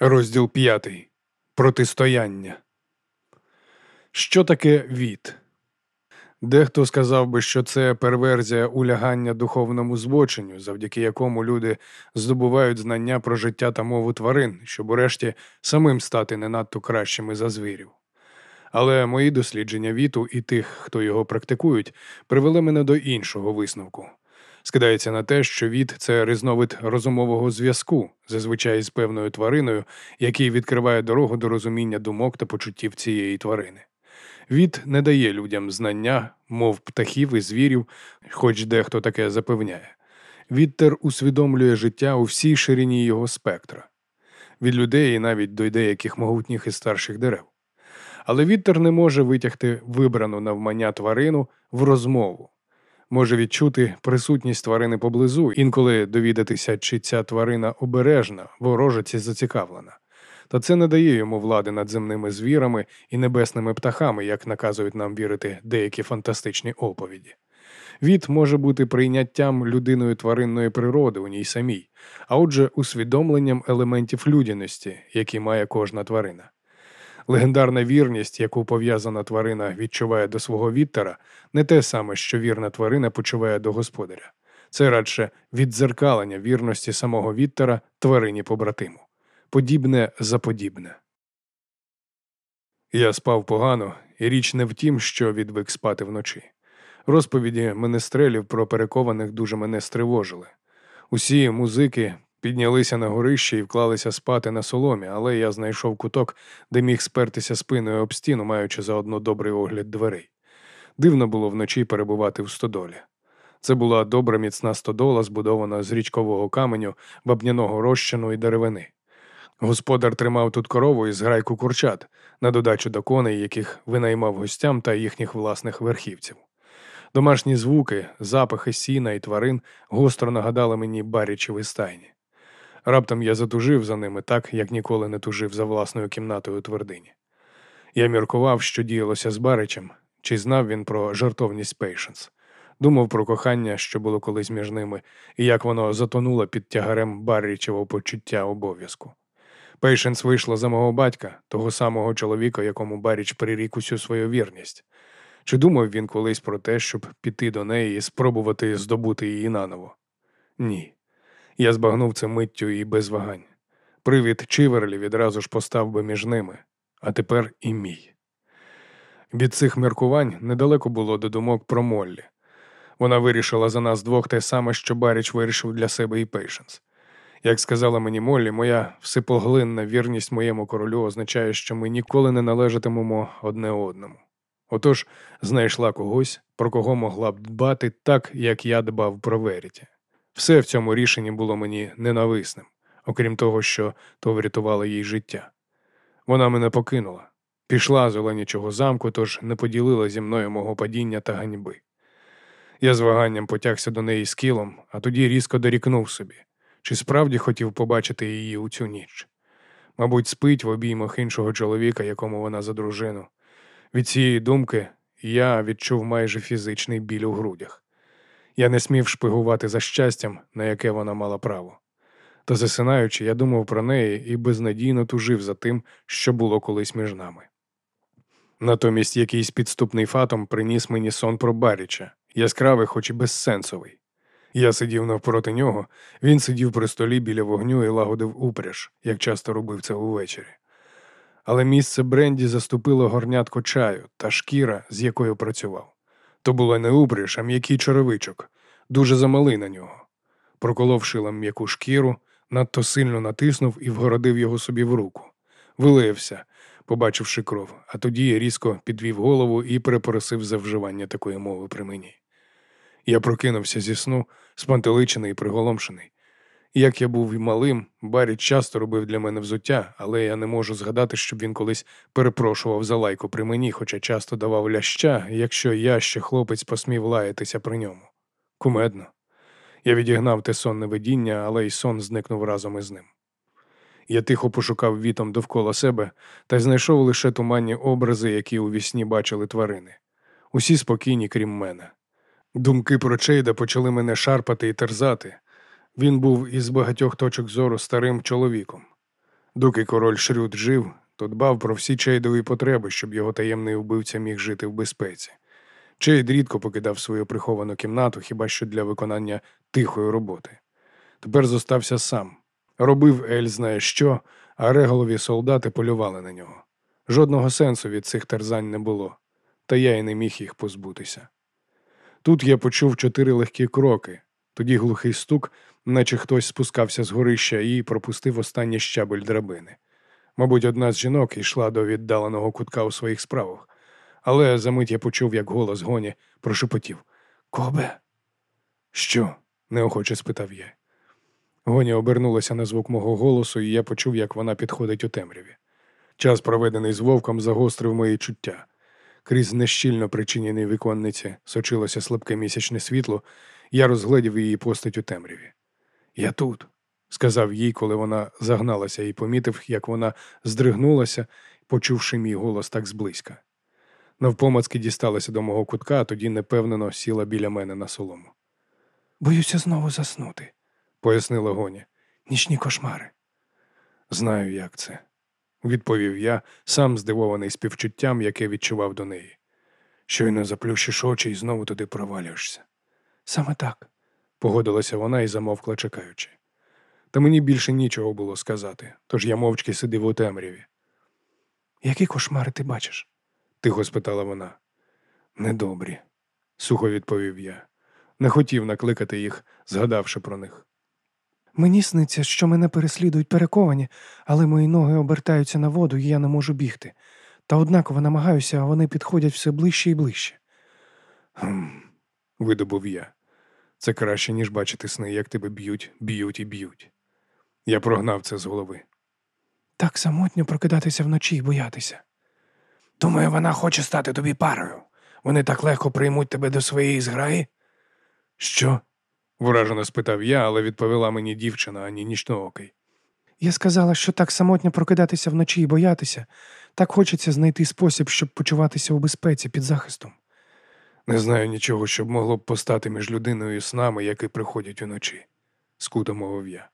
Розділ п'ятий. Протистояння. Що таке від? Дехто сказав би, що це перверзія улягання духовному збоченню, завдяки якому люди здобувають знання про життя та мову тварин, щоб урешті самим стати не надто кращими за звірів. Але мої дослідження віту і тих, хто його практикують, привели мене до іншого висновку. Скидається на те, що від це різновид розумового зв'язку, зазвичай з певною твариною, який відкриває дорогу до розуміння думок та почуттів цієї тварини. Від не дає людям знання, мов птахів і звірів, хоч дехто таке запевняє. Відтер усвідомлює життя у всій ширині його спектра, від людей і навіть до деяких могутніх і старших дерев. Але відтер не може витягти вибрану навмання тварину в розмову може відчути присутність тварини поблизу, інколи довідатися, чи ця тварина обережна, ворожець і зацікавлена. Та це не дає йому влади над земними звірами і небесними птахами, як наказують нам вірити деякі фантастичні оповіді. Від може бути прийняттям людиною тваринної природи у ній самій, а отже, усвідомленням елементів людяності, які має кожна тварина. Легендарна вірність, яку пов'язана тварина відчуває до свого віттера, не те саме, що вірна тварина почуває до господаря. Це радше віддзеркалення вірності самого віттера тварині побратиму. Подібне за подібне. Я спав погано, і річ не в тім, що відвик спати вночі. Розповіді менестрелів про перекованих дуже мене стривожили. Усі музики, Піднялися на горище і вклалися спати на соломі, але я знайшов куток, де міг спертися спиною об стіну, маючи заодно добрий огляд дверей. Дивно було вночі перебувати в стодолі. Це була добра міцна стодола, збудована з річкового каменю, вапняного розчину і деревини. Господар тримав тут корову із грайку курчат, на додачу до коней, яких винаймав гостям та їхніх власних верхівців. Домашні звуки, запахи сіна і тварин гостро нагадали мені барічеві стайні. Раптом я затужив за ними так, як ніколи не тужив за власною кімнатою твердині. Я міркував, що діялося з Баричем, чи знав він про жартовність Пейшенс. Думав про кохання, що було колись між ними, і як воно затонуло під тягарем Баррічевого почуття обов'язку. Пейшенс вийшла за мого батька, того самого чоловіка, якому Баріч прирік усю свою вірність. Чи думав він колись про те, щоб піти до неї і спробувати здобути її наново? Ні. Я збагнув це миттю і без вагань. Привід Чиверлі відразу ж постав би між ними, а тепер і мій. Від цих міркувань недалеко було до думок про Моллі. Вона вирішила за нас двох те саме, що Баріч вирішив для себе і Пейшенс. Як сказала мені Моллі, моя всепоглинна вірність моєму королю означає, що ми ніколи не належатимемо одне одному. Отож знайшла когось, про кого могла б дбати так, як я дбав про Веріті. Все в цьому рішенні було мені ненависним, окрім того, що то врятувало їй життя. Вона мене покинула, пішла з Оленічого замку, тож не поділила зі мною мого падіння та ганьби. Я з ваганням потягся до неї з кілом, а тоді різко дорікнув собі, чи справді хотів побачити її у цю ніч. Мабуть, спить в обіймах іншого чоловіка, якому вона за дружину. Від цієї думки я відчув майже фізичний біль у грудях. Я не смів шпигувати за щастям, на яке вона мала право. Та засинаючи, я думав про неї і безнадійно тужив за тим, що було колись між нами. Натомість якийсь підступний фатом приніс мені сон про Баріча, яскравий, хоч і безсенсовий. Я сидів навпроти нього, він сидів при столі біля вогню і лагодив упряж, як часто робив це увечері. Але місце Бренді заступило горнятко чаю та шкіра, з якою працював. То була не упряж, а м'який черевичок, дуже замалий на нього. Проколов шилом м'яку шкіру, надто сильно натиснув і вгородив його собі в руку. Вилився, побачивши кров, а тоді різко підвів голову і перепросив за вживання такої мови при мені. Я прокинувся зі сну, спантеличений і приголомшений. Як я був малим, Барі часто робив для мене взуття, але я не можу згадати, щоб він колись перепрошував за лайку при мені, хоча часто давав ляща, якщо я ще хлопець посмів лаятися при ньому. Кумедно. Я відігнав те сонне видіння, але й сон зникнув разом із ним. Я тихо пошукав вітом довкола себе та знайшов лише туманні образи, які у вісні бачили тварини. Усі спокійні, крім мене. Думки про Чейда почали мене шарпати і терзати. Він був із багатьох точок зору старим чоловіком. Доки король Шрюд жив, то дбав про всі чейдові потреби, щоб його таємний вбивця міг жити в безпеці. Чейд рідко покидав свою приховану кімнату хіба що для виконання тихої роботи. Тепер зостався сам. Робив Ель знає що, а реголові солдати полювали на нього. Жодного сенсу від цих терзань не було, та я й не міг їх позбутися. Тут я почув чотири легкі кроки, тоді глухий стук, наче хтось спускався з горища і пропустив останній щабель драбини. Мабуть, одна з жінок йшла до віддаленого кутка у своїх справах, але за мить я почув, як голос гоні прошепотів Кобе? Що? неохоче спитав я. Гоні обернулася на звук мого голосу, і я почув, як вона підходить у темряві. Час, проведений з вовком, загострив мої чуття. Крізь нещільно причинені віконниці сочилося слабке місячне світло, я розгледів її постать у темряві. Я тут, сказав їй, коли вона загналася і помітив, як вона здригнулася, почувши мій голос так зблизька. Навпомацки дісталася до мого кутка, а тоді непевнено сіла біля мене на солому. Боюся знову заснути, пояснила Гоня. Нічні кошмари. Знаю, як це, відповів я, сам здивований співчуттям, яке відчував до неї. Щойно заплющиш очі і знову туди провалюєшся. Саме так, погодилася вона і замовкла, чекаючи. Та мені більше нічого було сказати, тож я мовчки сидів у темряві. Які кошмари ти бачиш? тихо спитала вона. Недобрі, сухо відповів я. Не хотів накликати їх, згадавши про них. Мені сниться, що мене переслідують перековані, але мої ноги обертаються на воду, і я не можу бігти. Та однаково намагаюся, а вони підходять все ближче і ближче. «Хм», – видобув я. Це краще, ніж бачити сни, як тебе б'ють, б'ють і б'ють. Я прогнав це з голови. Так самотньо прокидатися вночі і боятися. Думаю, вона хоче стати тобі парою. Вони так легко приймуть тебе до своєї зграї. Що? вражено спитав я, але відповіла мені дівчина, ані нічноокий. Я сказала, що так самотньо прокидатися вночі і боятися, так хочеться знайти спосіб, щоб почуватися у безпеці під захистом. Не знаю нічого, щоб могло б постати між людиною і снами, які приходять уночі, скуто мовив я.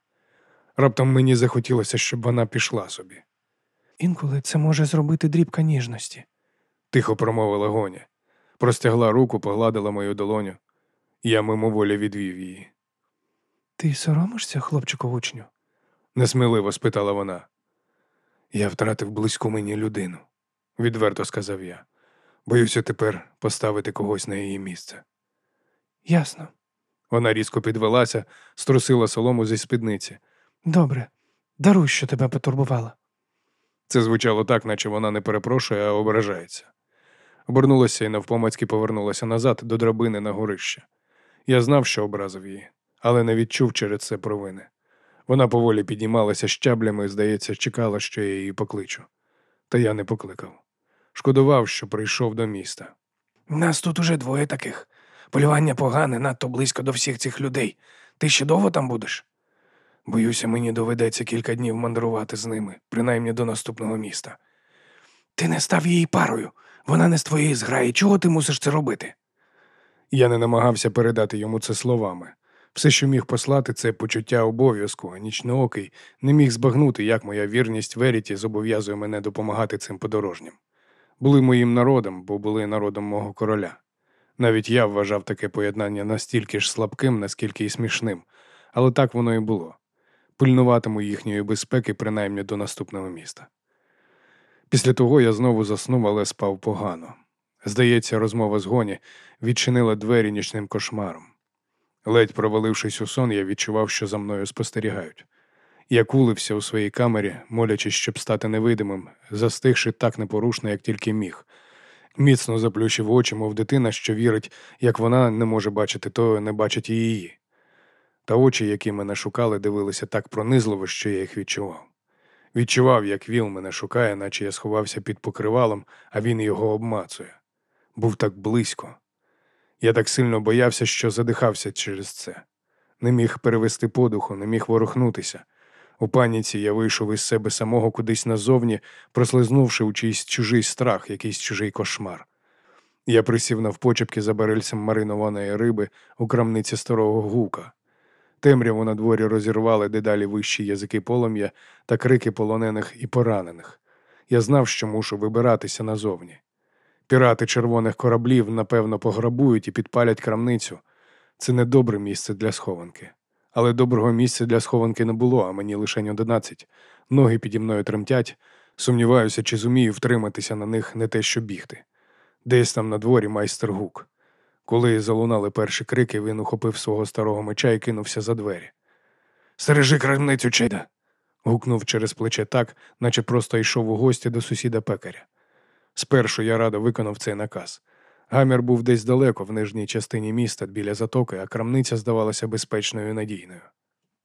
Раптом мені захотілося, щоб вона пішла собі. Інколи це може зробити дрібка ніжності, тихо промовила Гоня. Простягла руку, погладила мою долоню. Я мимоволі відвів її. Ти соромишся, хлопчику учню? несміливо спитала вона. Я втратив близьку мені людину, відверто сказав я. Боюся тепер поставити когось на її місце. Ясно. Вона різко підвелася, струсила солому зі спідниці. Добре, даруй, що тебе потурбувала. Це звучало так, наче вона не перепрошує, а ображається. Обернулася і навпомацьки повернулася назад до драбини на горище. Я знав, що образив її, але не відчув через це провини. Вона поволі піднімалася щаблями і, здається, чекала, що я її покличу. Та я не покликав. Шкодував, що прийшов до міста. Нас тут уже двоє таких. Полювання погане, надто близько до всіх цих людей. Ти ще довго там будеш? Боюся, мені доведеться кілька днів мандрувати з ними, принаймні до наступного міста. Ти не став її парою. Вона не з твоєї зграї. Чого ти мусиш це робити? Я не намагався передати йому це словами. Все, що міг послати, це почуття обов'язку, а нічноокий не міг збагнути, як моя вірність Веріті зобов'язує мене допомагати цим подорожнім. Були моїм народом, бо були народом мого короля. Навіть я вважав таке поєднання настільки ж слабким, наскільки й смішним, але так воно і було. Пильнуватиму їхньої безпеки, принаймні до наступного міста. Після того я знову заснув, але спав погано. Здається, розмова з гоні відчинила двері нічним кошмаром. Ледь провалившись у сон, я відчував, що за мною спостерігають. Я кулився у своїй камері, молячись, щоб стати невидимим, застигши так непорушно, як тільки міг. Міцно заплющив очі, мов дитина, що вірить, як вона не може бачити, то не бачить і її. Та очі, які мене шукали, дивилися так пронизливо, що я їх відчував. Відчував, як віл мене шукає, наче я сховався під покривалом, а він його обмацує. Був так близько. Я так сильно боявся, що задихався через це. Не міг перевести подуху, не міг ворухнутися. У паніці я вийшов із себе самого кудись назовні, прослизнувши у чийсь чужий страх, якийсь чужий кошмар. Я присів навпочепки за барельцем маринованої риби у крамниці старого гука. Темряву на дворі розірвали дедалі вищі язики полум'я та крики полонених і поранених. Я знав, що мушу вибиратися назовні. Пірати червоних кораблів, напевно, пограбують і підпалять крамницю. Це не добре місце для схованки. Але доброго місця для схованки не було, а мені лише одинадцять. Ноги піді мною тремтять. Сумніваюся, чи зумію втриматися на них не те, що бігти. Десь там на дворі майстер гук. Коли залунали перші крики, він ухопив свого старого меча і кинувся за двері. Стережи крамницю, Чейда. гукнув через плече так, наче просто йшов у гості до сусіда пекаря. Спершу я радо виконав цей наказ. Гамір був десь далеко, в нижній частині міста біля затоки, а крамниця здавалася безпечною і надійною.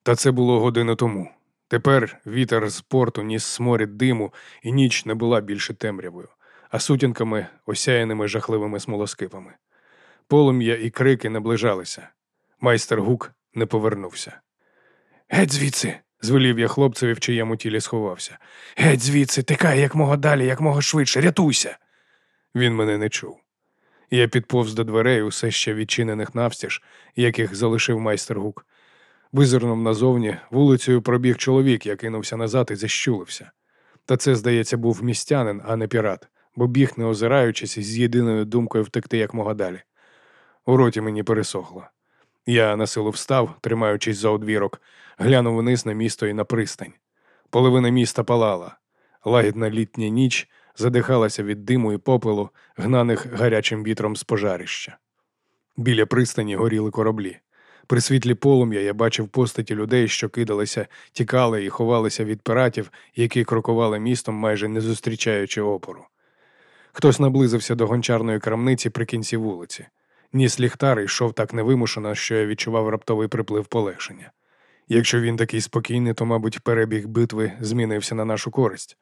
Та це було годину тому. Тепер вітер з порту ніс сморід диму, і ніч не була більше темрявою, а сутінками, осяяними жахливими смолоскипами. Полум'я і крики наближалися. Майстер гук не повернувся. Геть звідси, звелів я хлопцеві, в чиєму тілі сховався. Геть звідси, тикай як мого далі, як мого швидше, рятуйся. Він мене не чув. Я підповз до дверей, усе ще відчинених навстіж, яких залишив майстер гук. Визирнув назовні, вулицею пробіг чоловік, я кинувся назад і защулився. Та це, здається, був містянин, а не пірат, бо біг, не озираючись, з єдиною думкою втекти як мога далі. У роті мені пересохло. Я на силу встав, тримаючись за одвірок, глянув вниз на місто і на пристань. Половина міста палала. Лагідна літня ніч задихалася від диму і попелу, гнаних гарячим вітром з пожарища. Біля пристані горіли кораблі. При світлі полум'я я бачив постаті людей, що кидалися, тікали і ховалися від пиратів, які крокували містом, майже не зустрічаючи опору. Хтось наблизився до гончарної крамниці при кінці вулиці. Ніс ліхтар йшов так невимушено, що я відчував раптовий приплив полегшення. Якщо він такий спокійний, то, мабуть, перебіг битви змінився на нашу користь.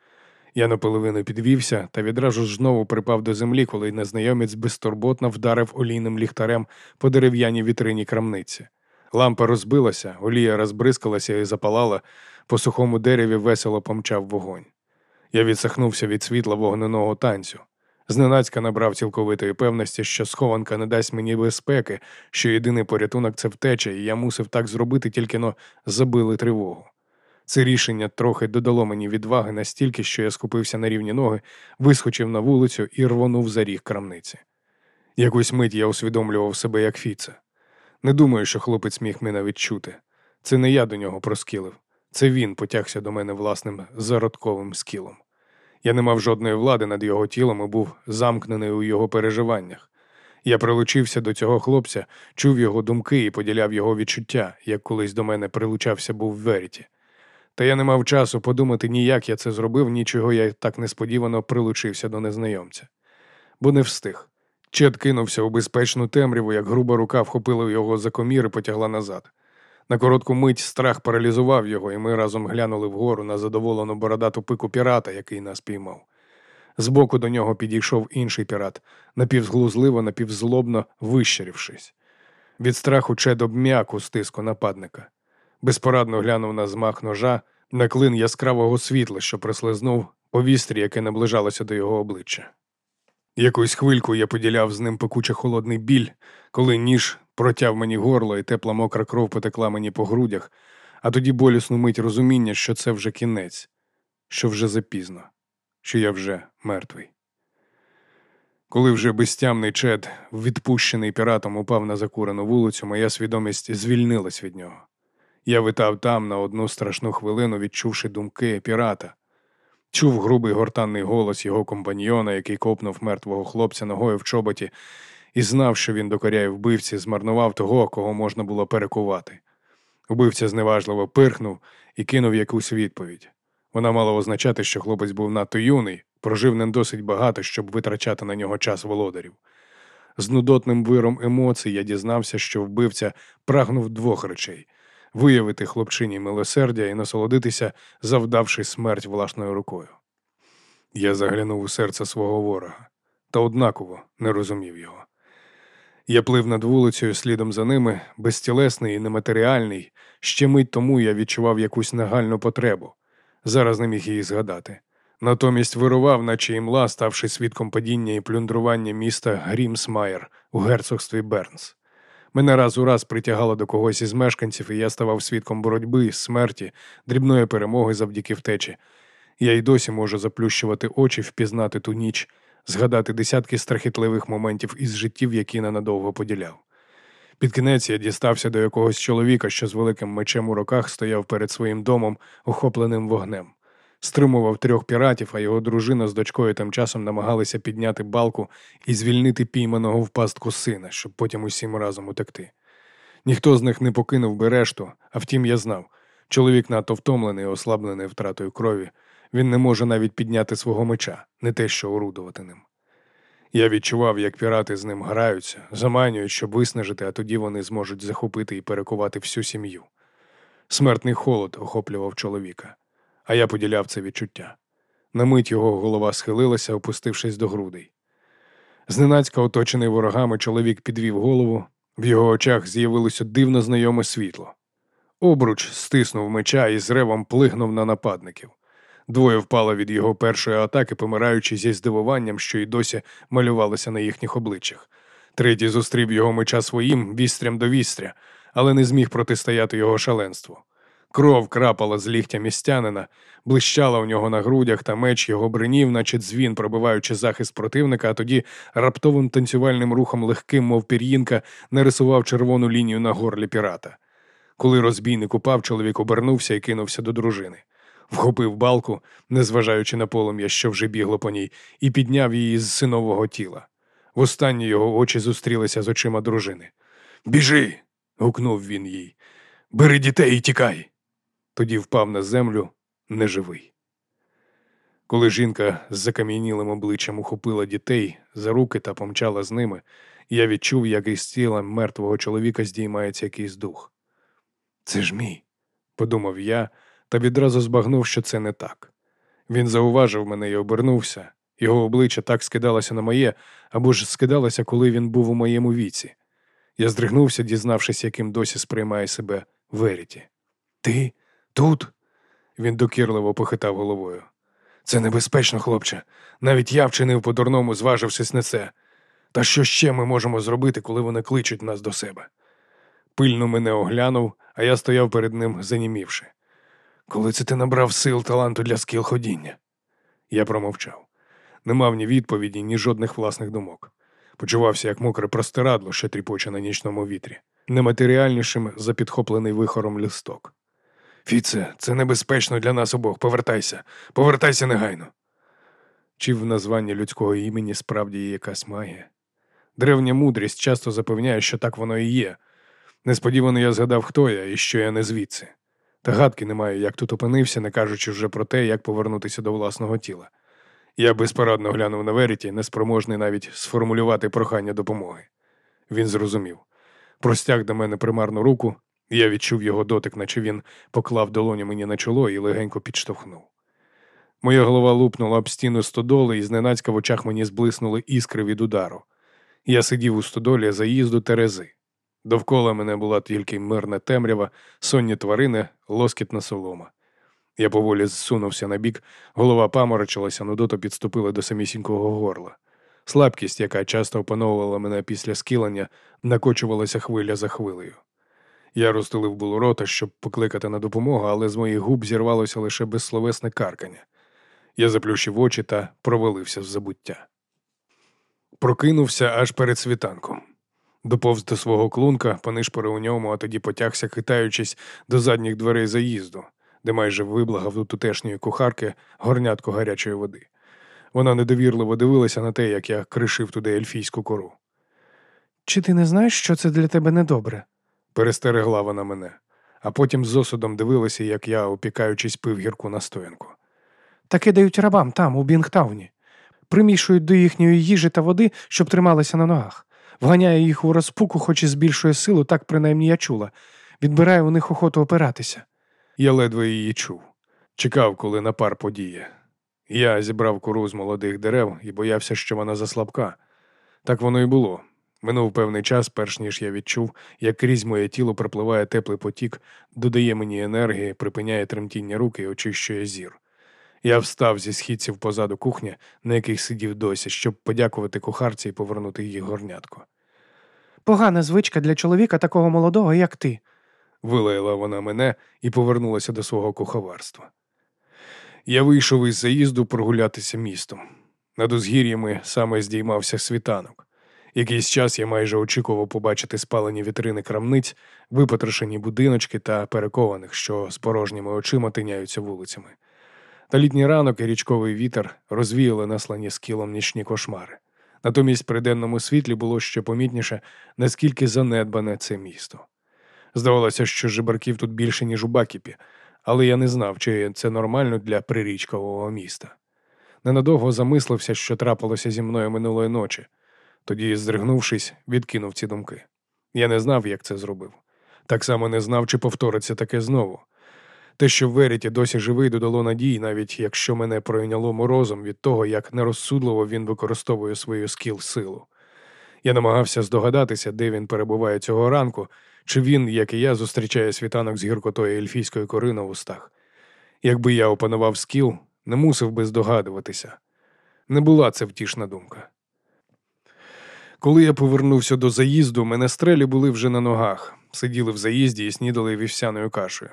Я наполовину підвівся та відразу ж знову припав до землі, коли незнайомець безтурботно вдарив олійним ліхтарем по дерев'яній вітрині крамниці. Лампа розбилася, олія розбризкалася і запалала, по сухому дереві весело помчав вогонь. Я відсахнувся від світла вогненого танцю. Зненацька набрав цілковитої певності, що схованка не дасть мені безпеки, що єдиний порятунок це втеча, і я мусив так зробити, тільки но забили тривогу. Це рішення трохи додало мені відваги настільки, що я скупився на рівні ноги, вискочив на вулицю і рвонув за ріг крамниці. Якусь мить я усвідомлював себе як Фіце. Не думаю, що хлопець міг мене відчути. Це не я до нього проскілив, це він потягся до мене власним зародковим скілом. Я не мав жодної влади над його тілом і був замкнений у його переживаннях. Я прилучився до цього хлопця, чув його думки і поділяв його відчуття, як колись до мене прилучався був в Веріті. Та я не мав часу подумати ні як я це зробив, нічого я так несподівано прилучився до незнайомця, бо не встиг. Чет кинувся у безпечну темряву, як груба рука вхопила його за комір і потягла назад. На коротку мить страх паралізував його, і ми разом глянули вгору на задоволену бородату пику пірата, який нас піймав. Збоку до нього підійшов інший пірат, напівзглузливо, напівзлобно вищерівшись. Від страху Чед обм'як у стиску нападника. Безпорадно глянув на змах ножа, на клин яскравого світла, що прислизнув по вістрі, яке наближалося до його обличчя. Якусь хвильку я поділяв з ним пекуче холодний біль, коли ніж протяв мені горло, і тепла мокра кров потекла мені по грудях, а тоді болісну мить розуміння, що це вже кінець, що вже запізно, що я вже мертвий. Коли вже безтямний чед, відпущений піратом, упав на закурену вулицю, моя свідомість звільнилась від нього. Я витав там на одну страшну хвилину, відчувши думки пірата. Чув грубий гортанний голос його компаньйона, який копнув мертвого хлопця ногою в чоботі, і знав, що він докоряє вбивці, змарнував того, кого можна було перекувати. Убивця зневажливо пирхнув і кинув якусь відповідь. Вона мала означати, що хлопець був надто юний, прожив не досить багато, щоб витрачати на нього час володарів. З нудотним виром емоцій я дізнався, що вбивця прагнув двох речей виявити хлопчині милосердя і насолодитися, завдавши смерть власною рукою. Я заглянув у серце свого ворога та однаково не розумів його. Я плив над вулицею слідом за ними, безтілесний і нематеріальний. Ще мить тому я відчував якусь нагальну потребу. Зараз не міг її згадати. Натомість вирував, наче імла, ставши свідком падіння і плюндрування міста Грімсмайер у герцогстві Бернс. Мене раз у раз притягало до когось із мешканців, і я ставав свідком боротьби, смерті, дрібної перемоги завдяки втечі. Я й досі можу заплющувати очі, впізнати ту ніч, згадати десятки страхітливих моментів із життів, які ненадовго поділяв. Під кінець я дістався до якогось чоловіка, що з великим мечем у руках стояв перед своїм домом, охопленим вогнем. Стримував трьох піратів, а його дружина з дочкою тим часом намагалися підняти балку і звільнити пійманого в пастку сина, щоб потім усім разом утекти. Ніхто з них не покинув би решту, а втім, я знав. Чоловік надто втомлений, ослаблений втратою крові. Він не може навіть підняти свого меча, не те, що орудувати ним. Я відчував, як пірати з ним граються, заманюють, щоб виснажити, а тоді вони зможуть захопити і перекувати всю сім'ю. Смертний холод охоплював чоловіка, а я поділяв це відчуття. На мить його голова схилилася, опустившись до грудей. Зненацька, оточений ворогами, чоловік підвів голову, в його очах з'явилося дивно знайоме світло. Обруч стиснув меча і з ревом плигнув на нападників. Двоє впало від його першої атаки, помираючи зі здивуванням, що й досі малювалося на їхніх обличчях. Третій зустрів його меча своїм вістрям до вістря, але не зміг протистояти його шаленству. Кров крапала з ліктя містянина, блищала у нього на грудях, та меч його бринів, наче дзвін, пробиваючи захист противника, а тоді раптовим танцювальним рухом легким, мов пір'їнка, нарисував червону лінію на горлі пірата. Коли розбійник упав, чоловік обернувся і кинувся до дружини вхопив балку, незважаючи на полум'я, що вже бігло по ній, і підняв її з синового тіла. Востаннє його очі зустрілися з очима дружини. Біжи. гукнув він їй. Бери дітей і тікай. Тоді впав на землю неживий. Коли жінка з закам'янілим обличчям ухопила дітей за руки та помчала з ними, я відчув, як із тіла мертвого чоловіка здіймається якийсь дух. Це ж мій, подумав я, та відразу збагнув, що це не так. Він зауважив мене і обернувся. Його обличчя так скидалося на моє, або ж скидалося, коли він був у моєму віці. Я здригнувся, дізнавшись, яким досі сприймає себе Веріті. Ти тут? Він докірливо похитав головою. Це небезпечно, хлопче. Навіть я вчинив по-дурному, зважившись на це. Та що ще ми можемо зробити, коли вони кличуть нас до себе? Пильно мене оглянув, а я стояв перед ним, занімівши. Коли це ти набрав сил таланту для скіл ходіння? Я промовчав. Не мав ні відповіді, ні жодних власних думок. Почувався, як мокре простирадло, що тріпоче на нічному вітрі, нематеріальнішим за підхоплений вихором листок. Фіце, це небезпечно для нас обох. Повертайся, повертайся негайно. Чи в названні людського імені справді є якась магія? Древня мудрість часто запевняє, що так воно і є. Несподівано я згадав, хто я і що я не звідси. Та гадки немає, як тут опинився, не кажучи вже про те, як повернутися до власного тіла. Я безпорадно глянув на Веріті, неспроможний навіть сформулювати прохання допомоги. Він зрозумів. Простяг до мене примарну руку, я відчув його дотик, наче він поклав долоню мені на чоло і легенько підштовхнув. Моя голова лупнула об стіну стодоли, і зненацька в очах мені зблиснули іскри від удару. Я сидів у стодолі заїзду Терези. Довкола мене була тільки мирна темрява, сонні тварини, лоскітна солома. Я поволі зсунувся на бік, голова паморочилася, нудото підступила до самісінького горла. Слабкість, яка часто опановувала мене після скілення, накочувалася хвиля за хвилею. Я розтулив було рота, щоб покликати на допомогу, але з моїх губ зірвалося лише безсловесне каркання. Я заплющив очі та провалився в забуття. Прокинувся аж перед світанком. Доповз до свого клунка, понишпорив у ньому, а тоді потягся, хитаючись до задніх дверей заїзду, де майже виблагав у тутешньої кухарки горнятку гарячої води. Вона недовірливо дивилася на те, як я кришив туди ельфійську кору. Чи ти не знаєш, що це для тебе недобре? Перестерегла вона мене, а потім з осудом дивилася, як я, опікаючись, пив гірку настоянку. Таке дають рабам там, у Бінгтауні. Примішують до їхньої їжі та води, щоб трималися на ногах вганяє їх у розпуку, хоч і збільшує силу, так принаймні я чула, відбирає у них охоту опиратися. Я ледве її чув, чекав, коли напар подіє. Я зібрав кору з молодих дерев і боявся, що вона заслабка. Так воно і було. Минув певний час, перш ніж я відчув, як крізь моє тіло пропливає теплий потік, додає мені енергії, припиняє тремтіння руки і очищує зір. Я встав зі східців позаду кухні, на яких сидів досі, щоб подякувати кухарці і повернути її горнятку. Погана звичка для чоловіка такого молодого, як ти. Вилаяла вона мене і повернулася до свого куховарства. Я вийшов із заїзду прогулятися містом. Над узгір'ями саме здіймався світанок. Якийсь час я майже очікував побачити спалені вітрини крамниць, випотрошені будиночки та перекованих, що з порожніми очима тиняються вулицями. Та літній ранок і річковий вітер розвіяли наслані скілом нічні кошмари. Натомість при денному світлі було ще помітніше, наскільки занедбане це місто. Здавалося, що жебарків тут більше, ніж у Бакіпі, але я не знав, чи це нормально для прирічкового міста. Ненадовго замислився, що трапилося зі мною минулої ночі. Тоді, здригнувшись, відкинув ці думки. Я не знав, як це зробив. Так само не знав, чи повториться таке знову. Те, що Веріті досі живий, додало надії, навіть якщо мене пройняло морозом від того, як нерозсудливо він використовує свою скіл силу. Я намагався здогадатися, де він перебуває цього ранку, чи він, як і я, зустрічає світанок з гіркотою ельфійської кори на вустах. Якби я опанував скіл, не мусив би здогадуватися. Не була це втішна думка. Коли я повернувся до заїзду, менестрелі були вже на ногах, сиділи в заїзді і снідали вівсяною кашею.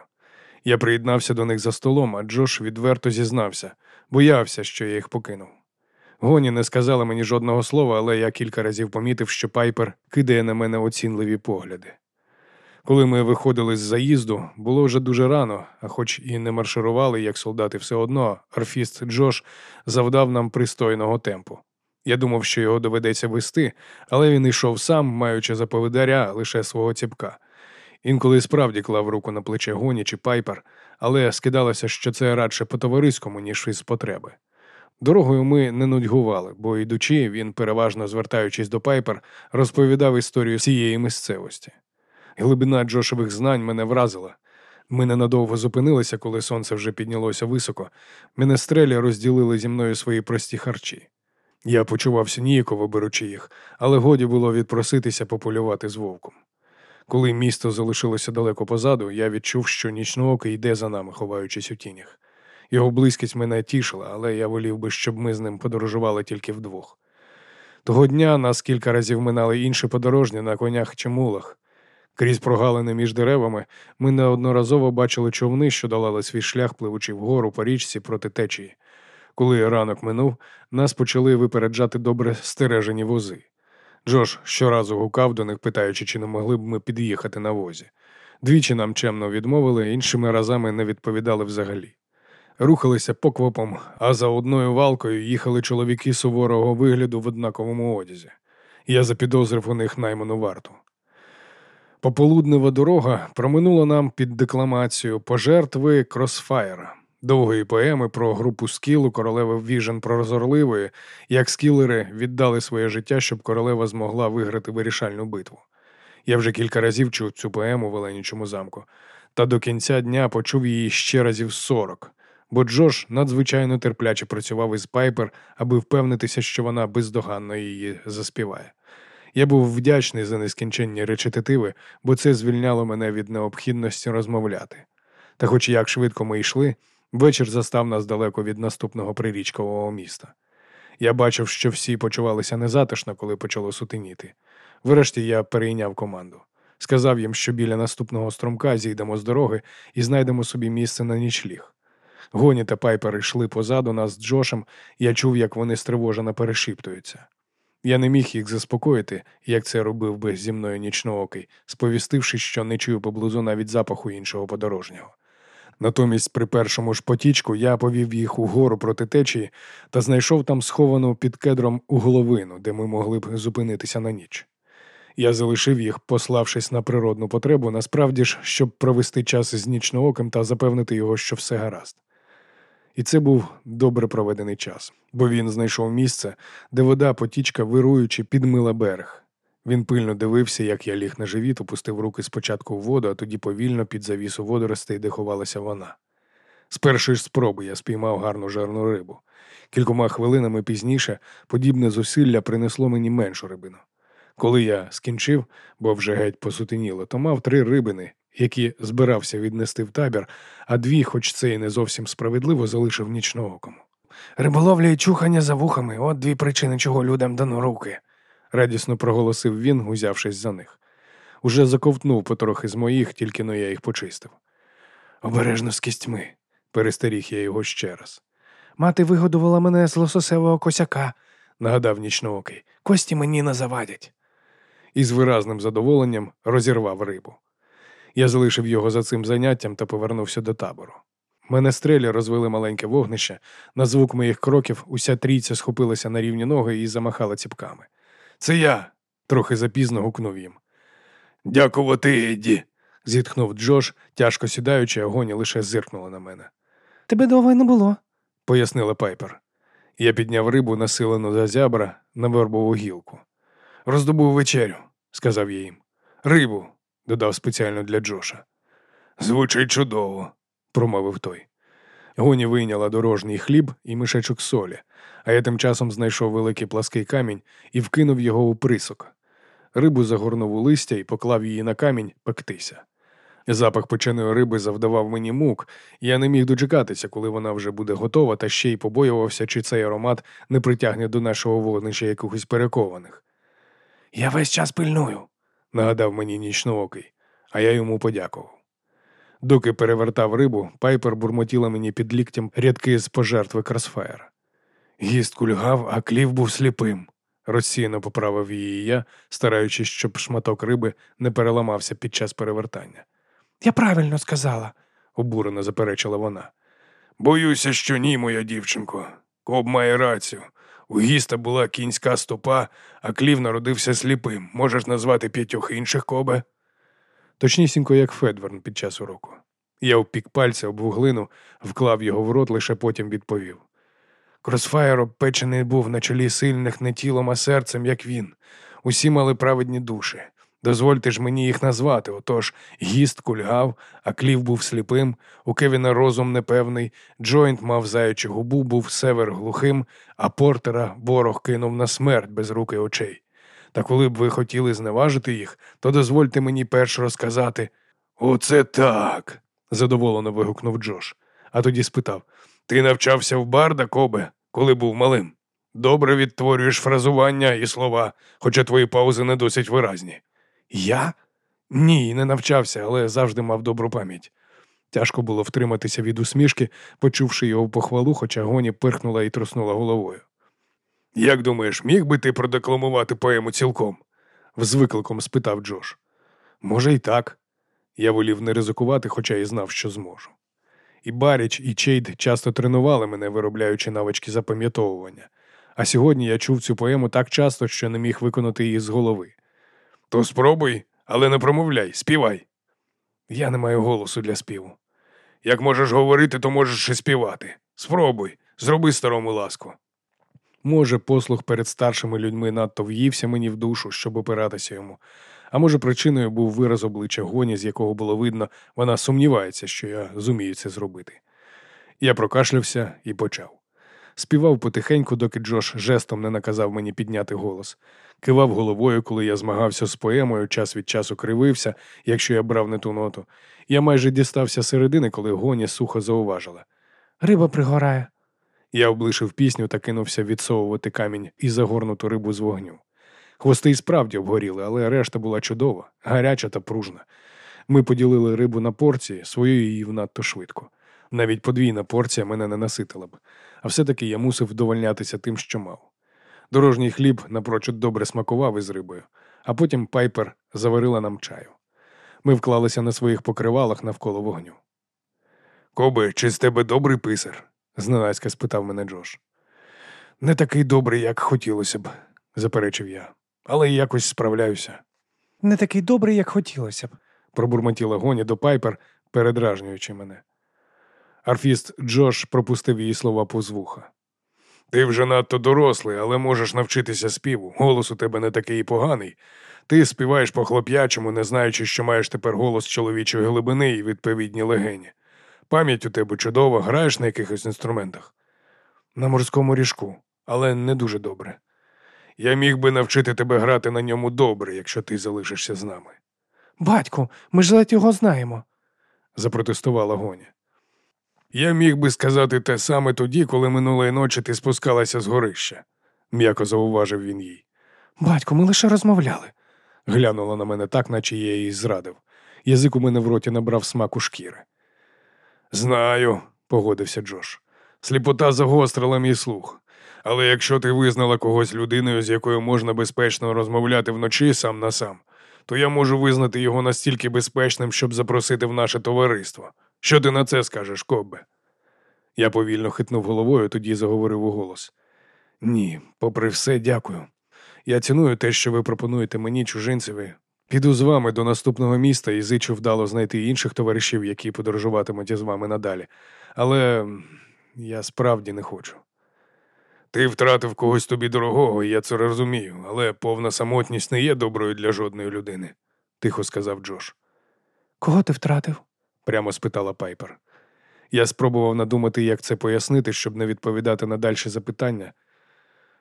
Я приєднався до них за столом, а Джош відверто зізнався, боявся, що я їх покинув. Гоні не сказала мені жодного слова, але я кілька разів помітив, що Пайпер кидає на мене оцінливі погляди. Коли ми виходили з заїзду, було вже дуже рано, а хоч і не марширували, як солдати, все одно, арфіст Джош завдав нам пристойного темпу. Я думав, що його доведеться вести, але він йшов сам, маючи за поведаря лише свого ціпка. Інколи справді клав руку на плече гоні чи пайпер, але скидалося, що це радше по товариському, ніж із потреби. Дорогою ми не нудьгували, бо йдучи, він, переважно звертаючись до пайпер, розповідав історію цієї місцевості. Глибина Джошевих знань мене вразила. Ми ненадовго зупинилися, коли сонце вже піднялося високо. Менестрелі розділили зі мною свої прості харчі. Я почувався ніяково беручи їх, але годі було відпроситися пополювати з вовком. Коли місто залишилося далеко позаду, я відчув, що нічноокий йде за нами, ховаючись у тінях. Його близькість мене тішила, але я волів би, щоб ми з ним подорожували тільки вдвох. Того дня нас кілька разів минали інші подорожні на конях чи мулах. Крізь прогалини між деревами ми неодноразово бачили човни, що долали свій шлях, пливучи вгору по річці проти течії. Коли ранок минув, нас почали випереджати добре стережені вози. Джош щоразу гукав до них, питаючи, чи не могли б ми під'їхати на возі. Двічі нам чемно відмовили, іншими разами не відповідали взагалі. Рухалися поквопом, а за одною валкою їхали чоловіки суворого вигляду в однаковому одязі. Я запідозрив у них найману варту. Пополуднева дорога проминула нам під декламацію пожертви Кросфаєра, довгої поеми про групу скілу королеви Віжен прозорливої, як скілери віддали своє життя, щоб королева змогла виграти вирішальну битву. Я вже кілька разів чув цю поему в Оленічому замку, та до кінця дня почув її ще разів сорок, бо Джош надзвичайно терпляче працював із Пайпер, аби впевнитися, що вона бездоганно її заспіває. Я був вдячний за нескінченні речитативи, бо це звільняло мене від необхідності розмовляти. Та, хоч як швидко ми йшли, вечір застав нас далеко від наступного прирічкового міста. Я бачив, що всі почувалися незатишно, коли почало сутеніти. Врешті я перейняв команду. Сказав їм, що біля наступного струмка зійдемо з дороги і знайдемо собі місце на нічліг. Гоні та Пайпер йшли позаду нас з Джошем, я чув, як вони стривожено перешіптуються. Я не міг їх заспокоїти, як це робив би зі мною нічноокий, сповістивши, що не чую поблизу навіть запаху іншого подорожнього. Натомість, при першому ж потічку я повів їх угору проти течії та знайшов там сховану під кедром угловину, де ми могли б зупинитися на ніч. Я залишив їх, пославшись на природну потребу, насправді ж, щоб провести час з нічнооким та запевнити його, що все гаразд. І це був добре проведений час, бо він знайшов місце, де вода, потічка, вируючи, підмила берег. Він пильно дивився, як я ліг на живіт, опустив руки спочатку в воду, а тоді повільно під завісу водоростей, де ховалася вона. З першої ж спроби я спіймав гарну жарну рибу. Кількома хвилинами пізніше подібне зусилля принесло мені меншу рибину. Коли я скінчив, бо вже геть посутеніло, то мав три рибини, які збирався віднести в табір, а дві, хоч це і не зовсім справедливо, залишив нічноокому. Риболовля і чухання за вухами от дві причини, чого людям дано руки, радісно проголосив він, узявшись за них. Уже заковтнув потрохи з моїх, тільки но я їх почистив. Обережно з кістьми, перестеріг я його ще раз. Мати вигодувала мене з лососевого косяка, Нагадав нічноокий. кості мені не завадять. і з виразним задоволенням розірвав рибу. Я залишив його за цим заняттям та повернувся до табору. Мене стрелі розвели маленьке вогнище. На звук моїх кроків уся трійця схопилася на рівні ноги і замахала ціпками. Це я. трохи запізно гукнув їм. Дякувати, Едді. зітхнув Джош, тяжко сідаючи, а гоні лише зиркнула на мене, Тебе довго не було. пояснила Пайпер. Я підняв рибу, насилену за зябра на вербову гілку. Роздобув вечерю, сказав я їм. Рибу, додав спеціально для Джоша. Звучить чудово, промовив той. Гоні вийняла дорожній хліб і мишечок солі, а я тим часом знайшов великий плаский камінь і вкинув його у присок. Рибу загорнув у листя і поклав її на камінь пектися. Запах печеної риби завдавав мені мук, я не міг дочекатися, коли вона вже буде готова, та ще й побоювався, чи цей аромат не притягне до нашого вогнища якихось перекованих. Я весь час пильную, нагадав мені нічноокий, а я йому подякував. Доки перевертав рибу, пайпер бурмотіла мені під ліктям рядки з пожертви Кросфаєра. Гіст кульгав, а клів був сліпим, розсіяно поправив її я, стараючись, щоб шматок риби не переламався під час перевертання. Я правильно сказала. обурено заперечила вона. Боюся, що ні, моя дівчинко. Коб має рацію. У гіста була кінська стопа, а клів народився сліпим. Можеш назвати п'ятьох інших кобе? Точнісінько, як Федверн під час уроку. Я впік пальця об вуглину, вклав його в рот, лише потім відповів. Кросфаєр обпечений був на чолі сильних не тілом, а серцем, як він. Усі мали праведні душі. Дозвольте ж мені їх назвати. Отож, гіст кульгав, а клів був сліпим, у Кевіна розум непевний, Джойнт мав заячу губу, був север глухим, а портера ворог кинув на смерть без руки очей. Та коли б ви хотіли зневажити їх, то дозвольте мені перш розказати. Оце так. задоволено вигукнув Джош, а тоді спитав Ти навчався в барда, Кобе, коли був малим? Добре відтворюєш фразування і слова, хоча твої паузи не досить виразні. Я? Ні, не навчався, але завжди мав добру пам'ять. Тяжко було втриматися від усмішки, почувши його похвалу, хоча гоні пирхнула і труснула головою. Як думаєш, міг би ти продекламувати поему цілком? з спитав Джош. Може, і так. Я волів не ризикувати, хоча і знав, що зможу. І Баріч, і Чейд часто тренували мене, виробляючи навички запам'ятовування. А сьогодні я чув цю поему так часто, що не міг виконати її з голови. То спробуй, але не промовляй, співай. Я не маю голосу для співу. Як можеш говорити, то можеш і співати. Спробуй, зроби старому ласку. Може, послух перед старшими людьми надто в'ївся мені в душу, щоб опиратися йому, а може, причиною був вираз обличчя гоні, з якого було видно, вона сумнівається, що я зумію це зробити. Я прокашлявся і почав. Співав потихеньку, доки Джош жестом не наказав мені підняти голос. Кивав головою, коли я змагався з поемою, час від часу кривився, якщо я брав не ту ноту. Я майже дістався середини, коли гоні сухо зауважила. Риба пригорає. Я облишив пісню та кинувся відсовувати камінь і загорнуту рибу з вогню. Хвости й справді обгоріли, але решта була чудова, гаряча та пружна. Ми поділили рибу на порції, свою її надто швидко. Навіть подвійна порція мене не наситила б, а все-таки я мусив вдовольнятися тим, що мав. Дорожній хліб напрочуд добре смакував із рибою, а потім пайпер заварила нам чаю. Ми вклалися на своїх покривалах навколо вогню. Коби, чи з тебе добрий писар? Зненацька спитав мене Джош. Не такий добрий, як хотілося б, заперечив я, але якось справляюся, Не такий добрий, як хотілося б. пробурмотіла гоні до пайпер, передражнюючи мене. Арфіст Джош пропустив її слова повз вуха. Ти вже надто дорослий, але можеш навчитися співу. Голос у тебе не такий поганий. Ти співаєш по хлоп'ячому, не знаючи, що маєш тепер голос чоловічої глибини і відповідні легені. Пам'ять у тебе чудова, граєш на якихось інструментах. На морському ріжку, але не дуже добре. Я міг би навчити тебе грати на ньому добре, якщо ти залишишся з нами, Батьку, ми ж ледь його знаємо. запротестувала Гоня. Я міг би сказати те саме тоді, коли минулої ночі ти спускалася з горища, м'яко зауважив він їй. Батьку, ми лише розмовляли. Глянула на мене так, наче я її зрадив. Язик у мене в роті набрав смаку шкіри. Знаю, погодився Джош. Сліпота загострила мій слух. Але якщо ти визнала когось людиною, з якою можна безпечно розмовляти вночі сам на сам, то я можу визнати його настільки безпечним, щоб запросити в наше товариство. Що ти на це скажеш, Коббе? Я повільно хитнув головою, тоді заговорив у голос. Ні, попри все, дякую. Я ціную те, що ви пропонуєте мені, чужинцеві. Піду з вами до наступного міста і зичу вдало знайти інших товаришів, які подорожуватимуть із вами надалі. Але я справді не хочу. Ти втратив когось тобі дорогого, я це розумію, але повна самотність не є доброю для жодної людини, тихо сказав Джош. Кого ти втратив? прямо спитала Пайпер. Я спробував надумати, як це пояснити, щоб не відповідати на дальші запитання.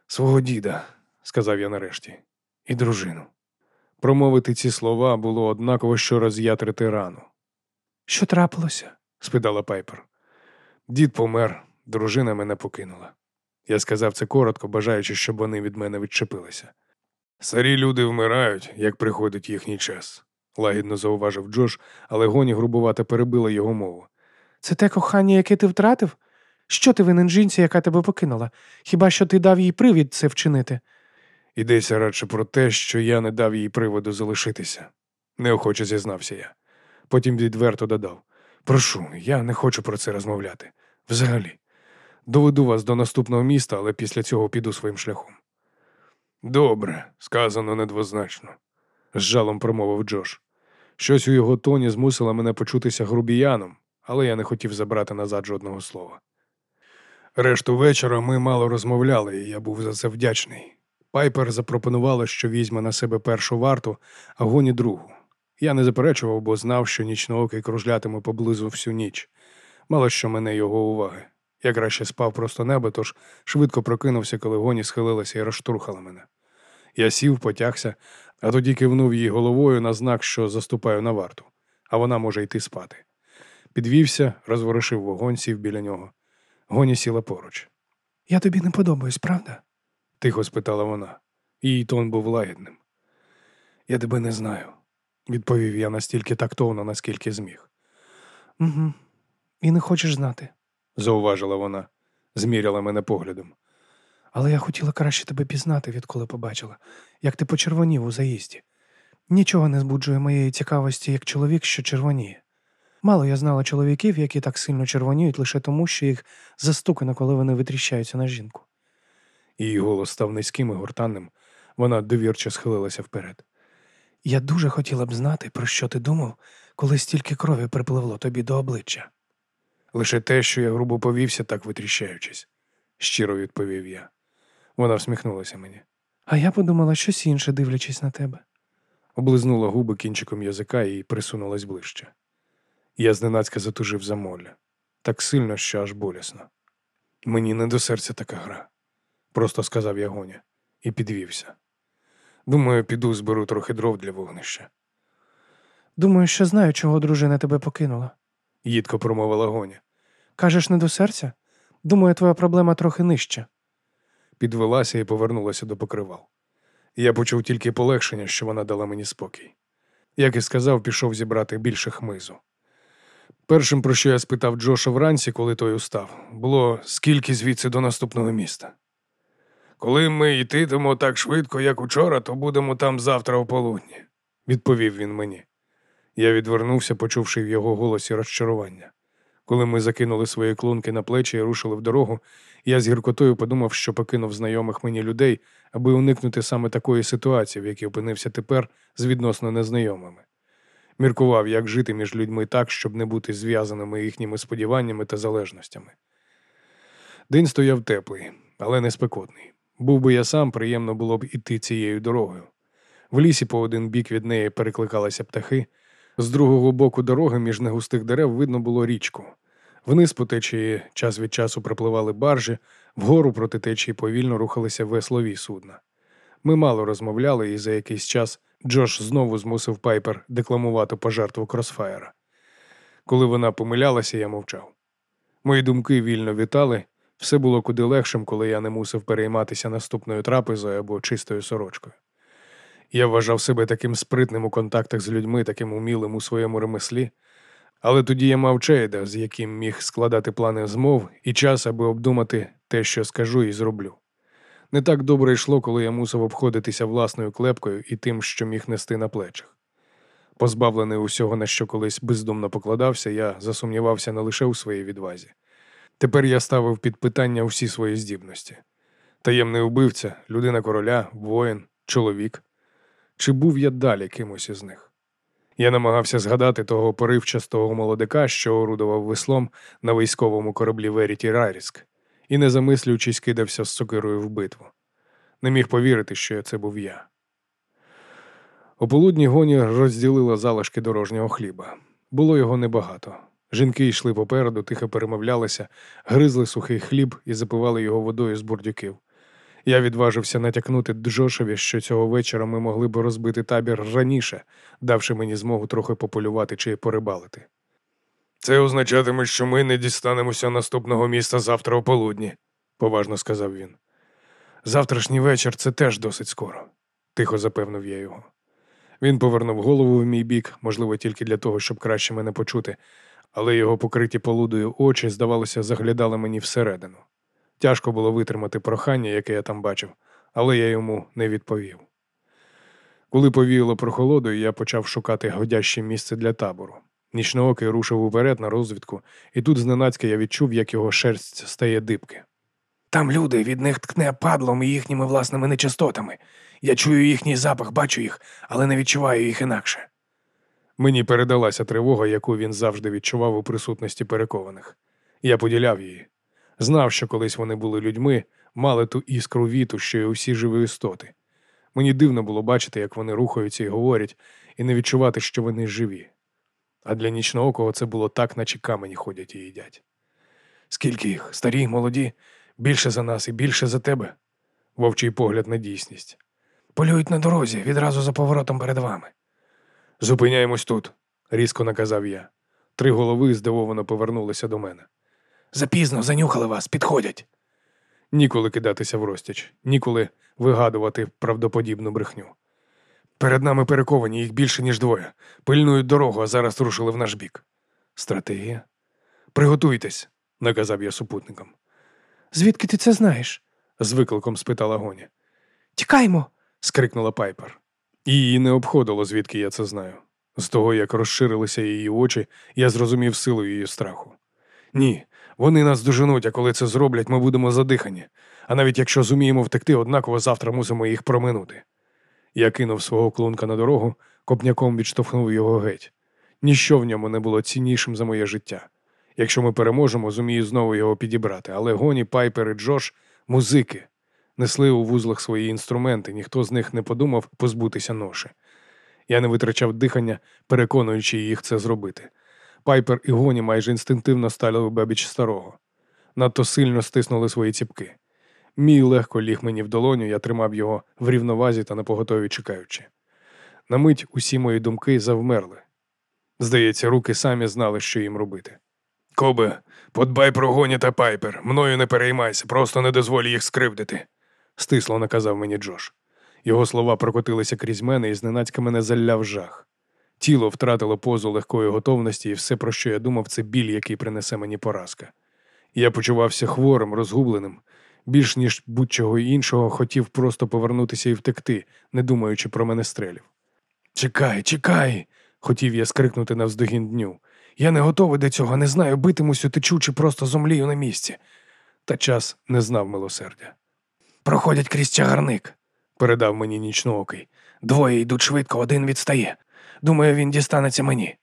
Свого діда, сказав я нарешті, і дружину. Промовити ці слова було однаково, що роз'ятрити рану. Що трапилося? спитала Пайпер. Дід помер, дружина мене покинула. Я сказав це коротко, бажаючи, щоб вони від мене відчепилися. Старі люди вмирають, як приходить їхній час, лагідно зауважив Джош, але гоні грубувато перебила його мову. Це те кохання, яке ти втратив? Що ти винен жінці, яка тебе покинула? Хіба що ти дав їй привід це вчинити? Йдеться радше про те, що я не дав їй приводу залишитися, неохоче зізнався я. Потім відверто додав: Прошу, я не хочу про це розмовляти. Взагалі. Доведу вас до наступного міста, але після цього піду своїм шляхом. Добре, сказано недвозначно, з жалом промовив Джош. Щось у його тоні змусило мене почутися грубіяном, але я не хотів забрати назад жодного слова. Решту вечора ми мало розмовляли, і я був за це вдячний. Пайпер запропонувала, що візьме на себе першу варту, а гоні другу. Я не заперечував, бо знав, що нічноокий кружлятиме поблизу всю ніч. Мало що мене його уваги. Я краще спав просто небо, тож швидко прокинувся, коли гоні схилилася і розштурхала мене. Я сів, потягся, а тоді кивнув їй головою на знак, що заступаю на варту, а вона може йти спати. Підвівся, розворушив вогонь, сів біля нього. Гоні сіла поруч. Я тобі не подобаюсь, правда? Тихо спитала вона. Її тон був лагідним. Я тебе не знаю, відповів я настільки тактовно, наскільки зміг. Угу. І не хочеш знати. зауважила вона, зміряла мене поглядом. Але я хотіла краще тебе пізнати, відколи побачила, як ти почервонів у заїзді. Нічого не збуджує моєї цікавості, як чоловік, що червоніє. Мало я знала чоловіків, які так сильно червоніють лише тому, що їх застукано, коли вони витріщаються на жінку. Її голос став низьким і гортанним. Вона довірче схилилася вперед. Я дуже хотіла б знати, про що ти думав, коли стільки крові припливло тобі до обличчя. Лише те, що я грубо повівся, так витріщаючись, щиро відповів я. Вона всміхнулася мені, А я подумала щось інше, дивлячись на тебе. облизнула губи кінчиком язика і присунулась ближче. Я зненацька затужив за молля. так сильно, що аж болісно. Мені не до серця така гра, просто сказав я Гоня і підвівся. Думаю, піду зберу трохи дров для вогнища. Думаю, що знаю, чого дружина тебе покинула. Їдко промовила Гоня. Кажеш, не до серця? Думаю, твоя проблема трохи нижча. Підвелася і повернулася до покривал. Я почув тільки полегшення, що вона дала мені спокій. Як і сказав, пішов зібрати більше хмизу. Першим, про що я спитав Джоша вранці, коли той устав, було скільки звідси до наступного міста. Коли ми йтимемо так швидко, як учора, то будемо там завтра о полудні, відповів він мені. Я відвернувся, почувши в його голосі розчарування. Коли ми закинули свої клунки на плечі і рушили в дорогу, я з гіркотою подумав, що покинув знайомих мені людей, аби уникнути саме такої ситуації, в якій опинився тепер з відносно незнайомими. Міркував, як жити між людьми так, щоб не бути зв'язаними їхніми сподіваннями та залежностями. День стояв теплий, але не спекотний. Був би я сам, приємно було б іти цією дорогою. В лісі по один бік від неї перекликалися птахи. З другого боку дороги між негустих дерев видно було річку. Вниз по течії час від часу припливали баржі, вгору проти течії повільно рухалися веслові судна. Ми мало розмовляли, і за якийсь час Джош знову змусив Пайпер декламувати пожертву кросфаєра. Коли вона помилялася, я мовчав. Мої думки вільно вітали, Все було куди легшим, коли я не мусив перейматися наступною трапезою або чистою сорочкою. Я вважав себе таким спритним у контактах з людьми, таким умілим у своєму ремеслі, але тоді я мав Чейда, з яким міг складати плани змов і час, аби обдумати те, що скажу і зроблю. Не так добре йшло, коли я мусив обходитися власною клепкою і тим, що міг нести на плечах. Позбавлений усього, на що колись бездумно покладався, я засумнівався не лише у своїй відвазі. Тепер я ставив під питання всі свої здібності. Таємний убивця, людина короля, воїн, чоловік. Чи був я далі кимось із них? Я намагався згадати того поривчастого молодика, що орудував веслом на військовому кораблі Веріті Раріск, і, не замислюючись, кидався з сокирою в битву. Не міг повірити, що це був я. У полудні гоні розділила залишки дорожнього хліба. Було його небагато. Жінки йшли попереду, тихо перемовлялися, гризли сухий хліб і запивали його водою з бурдюків. Я відважився натякнути Джошеві, що цього вечора ми могли б розбити табір раніше, давши мені змогу трохи пополювати чи порибалити. Це означатиме, що ми не дістанемося наступного міста завтра о полудні, поважно сказав він. Завтрашній вечір це теж досить скоро, тихо запевнив я його. Він повернув голову в мій бік, можливо, тільки для того, щоб краще мене почути, але його покриті полудою очі, здавалося, заглядали мені всередину. Тяжко було витримати прохання, яке я там бачив, але я йому не відповів. Коли повіяло прохолодою, я почав шукати годяще місце для табору. Нічноокий рушив уперед на розвідку, і тут зненацька я відчув, як його шерсть стає дибки. Там люди, від них ткне падлом і їхніми власними нечистотами. Я чую їхній запах, бачу їх, але не відчуваю їх інакше. Мені передалася тривога, яку він завжди відчував у присутності перекованих. Я поділяв її. Знав, що колись вони були людьми, мали ту іскру віту, що й усі живі істоти. Мені дивно було бачити, як вони рухаються і говорять, і не відчувати, що вони живі. А для нічноокого це було так, наче камені ходять і їдять. Скільки їх, старі, молоді, більше за нас і більше за тебе, вовчий погляд на дійсність. Полюють на дорозі, відразу за поворотом перед вами. Зупиняємось тут, різко наказав я. Три голови здивовано повернулися до мене. Запізно занюхали вас, підходять. Ніколи кидатися в розтіч, ніколи вигадувати правдоподібну брехню. Перед нами перековані їх більше, ніж двоє. Пильнують дорогу, а зараз рушили в наш бік. Стратегія? Приготуйтесь, наказав я супутникам. Звідки ти це знаєш? з викликом спитала Гоня. Тікаймо. скрикнула Пайпер. Її не обходило, звідки я це знаю. З того, як розширилися її очі, я зрозумів силу її страху. Ні, вони нас доженуть, а коли це зроблять, ми будемо задихані. А навіть якщо зуміємо втекти, однаково завтра мусимо їх проминути. Я кинув свого клунка на дорогу, копняком відштовхнув його геть. Ніщо в ньому не було ціннішим за моє життя. Якщо ми переможемо, зумію знову його підібрати. Але гоні, Пайпер і Джош музики. Несли у вузлах свої інструменти, ніхто з них не подумав позбутися ноші. Я не витрачав дихання, переконуючи їх це зробити. Пайпер і гоні майже інстинктивно стали бебіч старого. Надто сильно стиснули свої ціпки. Мій легко ліг мені в долоню, я тримав його в рівновазі та напоготові чекаючи. На мить усі мої думки завмерли. Здається, руки самі знали, що їм робити. Кобе, подбай про гоні та пайпер, мною не переймайся, просто не дозволь їх скривдити, стисло наказав мені Джош. Його слова прокотилися крізь мене і зненацька мене заляв жах. Тіло втратило позу легкої готовності, і все, про що я думав, це біль, який принесе мені поразка. Я почувався хворим, розгубленим, більш ніж будь-чого іншого, хотів просто повернутися і втекти, не думаючи про мене стрелів. Чекай, чекай, хотів я скрикнути навздогін дню. Я не готовий до цього, не знаю, битимусь утечу чи просто зомлію на місці. Та час не знав милосердя. Проходять крізь чагарник, передав мені нічноокий. Двоє йдуть швидко, один відстає. Думаю, він дістанеться мені.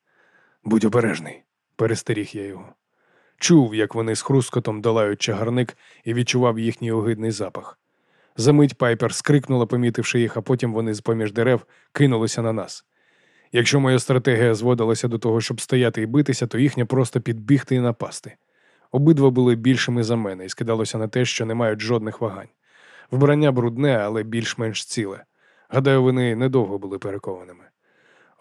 Будь обережний, перестеріг я його. Чув, як вони з хрускотом долають чагарник і відчував їхній огидний запах. Замить Пайпер скрикнула, помітивши їх, а потім вони з поміж дерев кинулися на нас. Якщо моя стратегія зводилася до того, щоб стояти і битися, то їхня просто підбігти і напасти. Обидва були більшими за мене і скидалося на те, що не мають жодних вагань. Вбрання брудне, але більш-менш ціле. Гадаю, вони недовго були перекованими.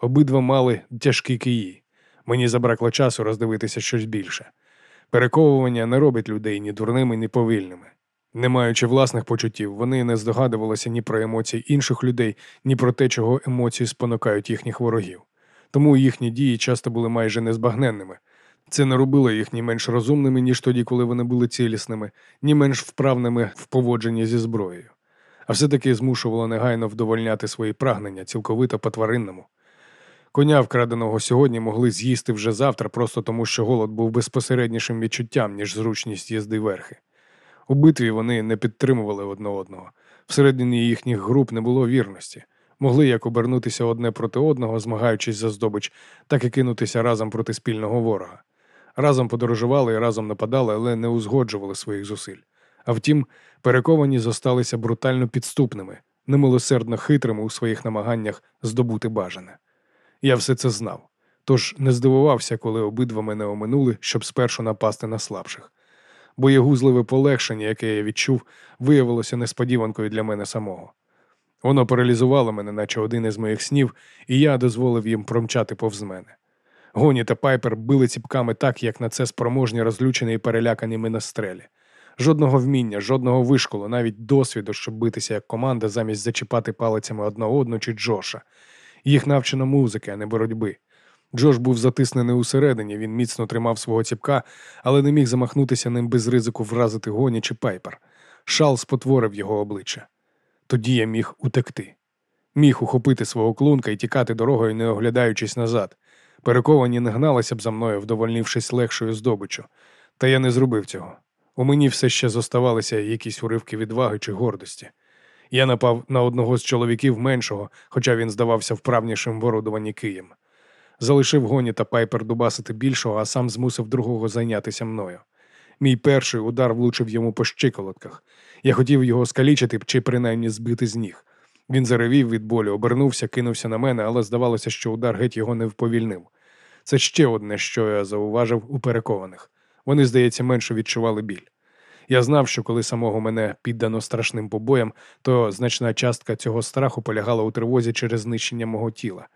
Обидва мали тяжкі киї. Мені забракло часу роздивитися щось більше. Перековування не робить людей ні дурними, ні повільними. Не маючи власних почуттів, вони не здогадувалися ні про емоції інших людей, ні про те, чого емоції спонукають їхніх ворогів. Тому їхні дії часто були майже незбагненними. Це не робило їх ні менш розумними, ніж тоді, коли вони були цілісними, ні менш вправними в поводженні зі зброєю, а все-таки змушувало негайно вдовольняти свої прагнення цілковито по тваринному. Коня, вкраденого сьогодні, могли з'їсти вже завтра, просто тому що голод був безпосереднішим відчуттям, ніж зручність їзди верхи. У битві вони не підтримували одне одного. Всередині їхніх груп не було вірності. Могли як обернутися одне проти одного, змагаючись за здобич, так і кинутися разом проти спільного ворога. Разом подорожували і разом нападали, але не узгоджували своїх зусиль. А втім, перековані зосталися брутально підступними, немилосердно хитрими у своїх намаганнях здобути бажане. Я все це знав, тож не здивувався, коли обидва мене оминули, щоб спершу напасти на слабших. Боєгузливе полегшення, яке я відчув, виявилося несподіванкою для мене самого. Воно паралізувало мене, наче один із моїх снів, і я дозволив їм промчати повз мене. Гоні та пайпер били ціпками так, як на це спроможні розлючені і перелякані менестрелі. Жодного вміння, жодного вишколу, навіть досвіду, щоб битися як команда, замість зачіпати палицями одна одну чи Джоша. Їх навчено музики, а не боротьби. Джош був затиснений усередині, він міцно тримав свого ціпка, але не міг замахнутися ним без ризику вразити гоні чи пайпер. Шал спотворив його обличчя. Тоді я міг утекти. Міг ухопити свого клунка і тікати дорогою, не оглядаючись назад. Перековані не гналися б за мною, вдовольнившись легшою здобиччю. Та я не зробив цього. У мені все ще зоставалися якісь уривки відваги чи гордості. Я напав на одного з чоловіків меншого, хоча він здавався вправнішим в орудуванні Києм. Залишив гоні та пайпер дубасити більшого, а сам змусив другого зайнятися мною. Мій перший удар влучив йому по щиколотках. Я хотів його скалічити чи принаймні збити з ніг. Він заревів від болю, обернувся, кинувся на мене, але здавалося, що удар геть його не вповільнив. Це ще одне, що я зауважив у перекованих. Вони, здається, менше відчували біль. Я знав, що коли самого мене піддано страшним побоям, то значна частка цього страху полягала у тривозі через знищення мого тіла.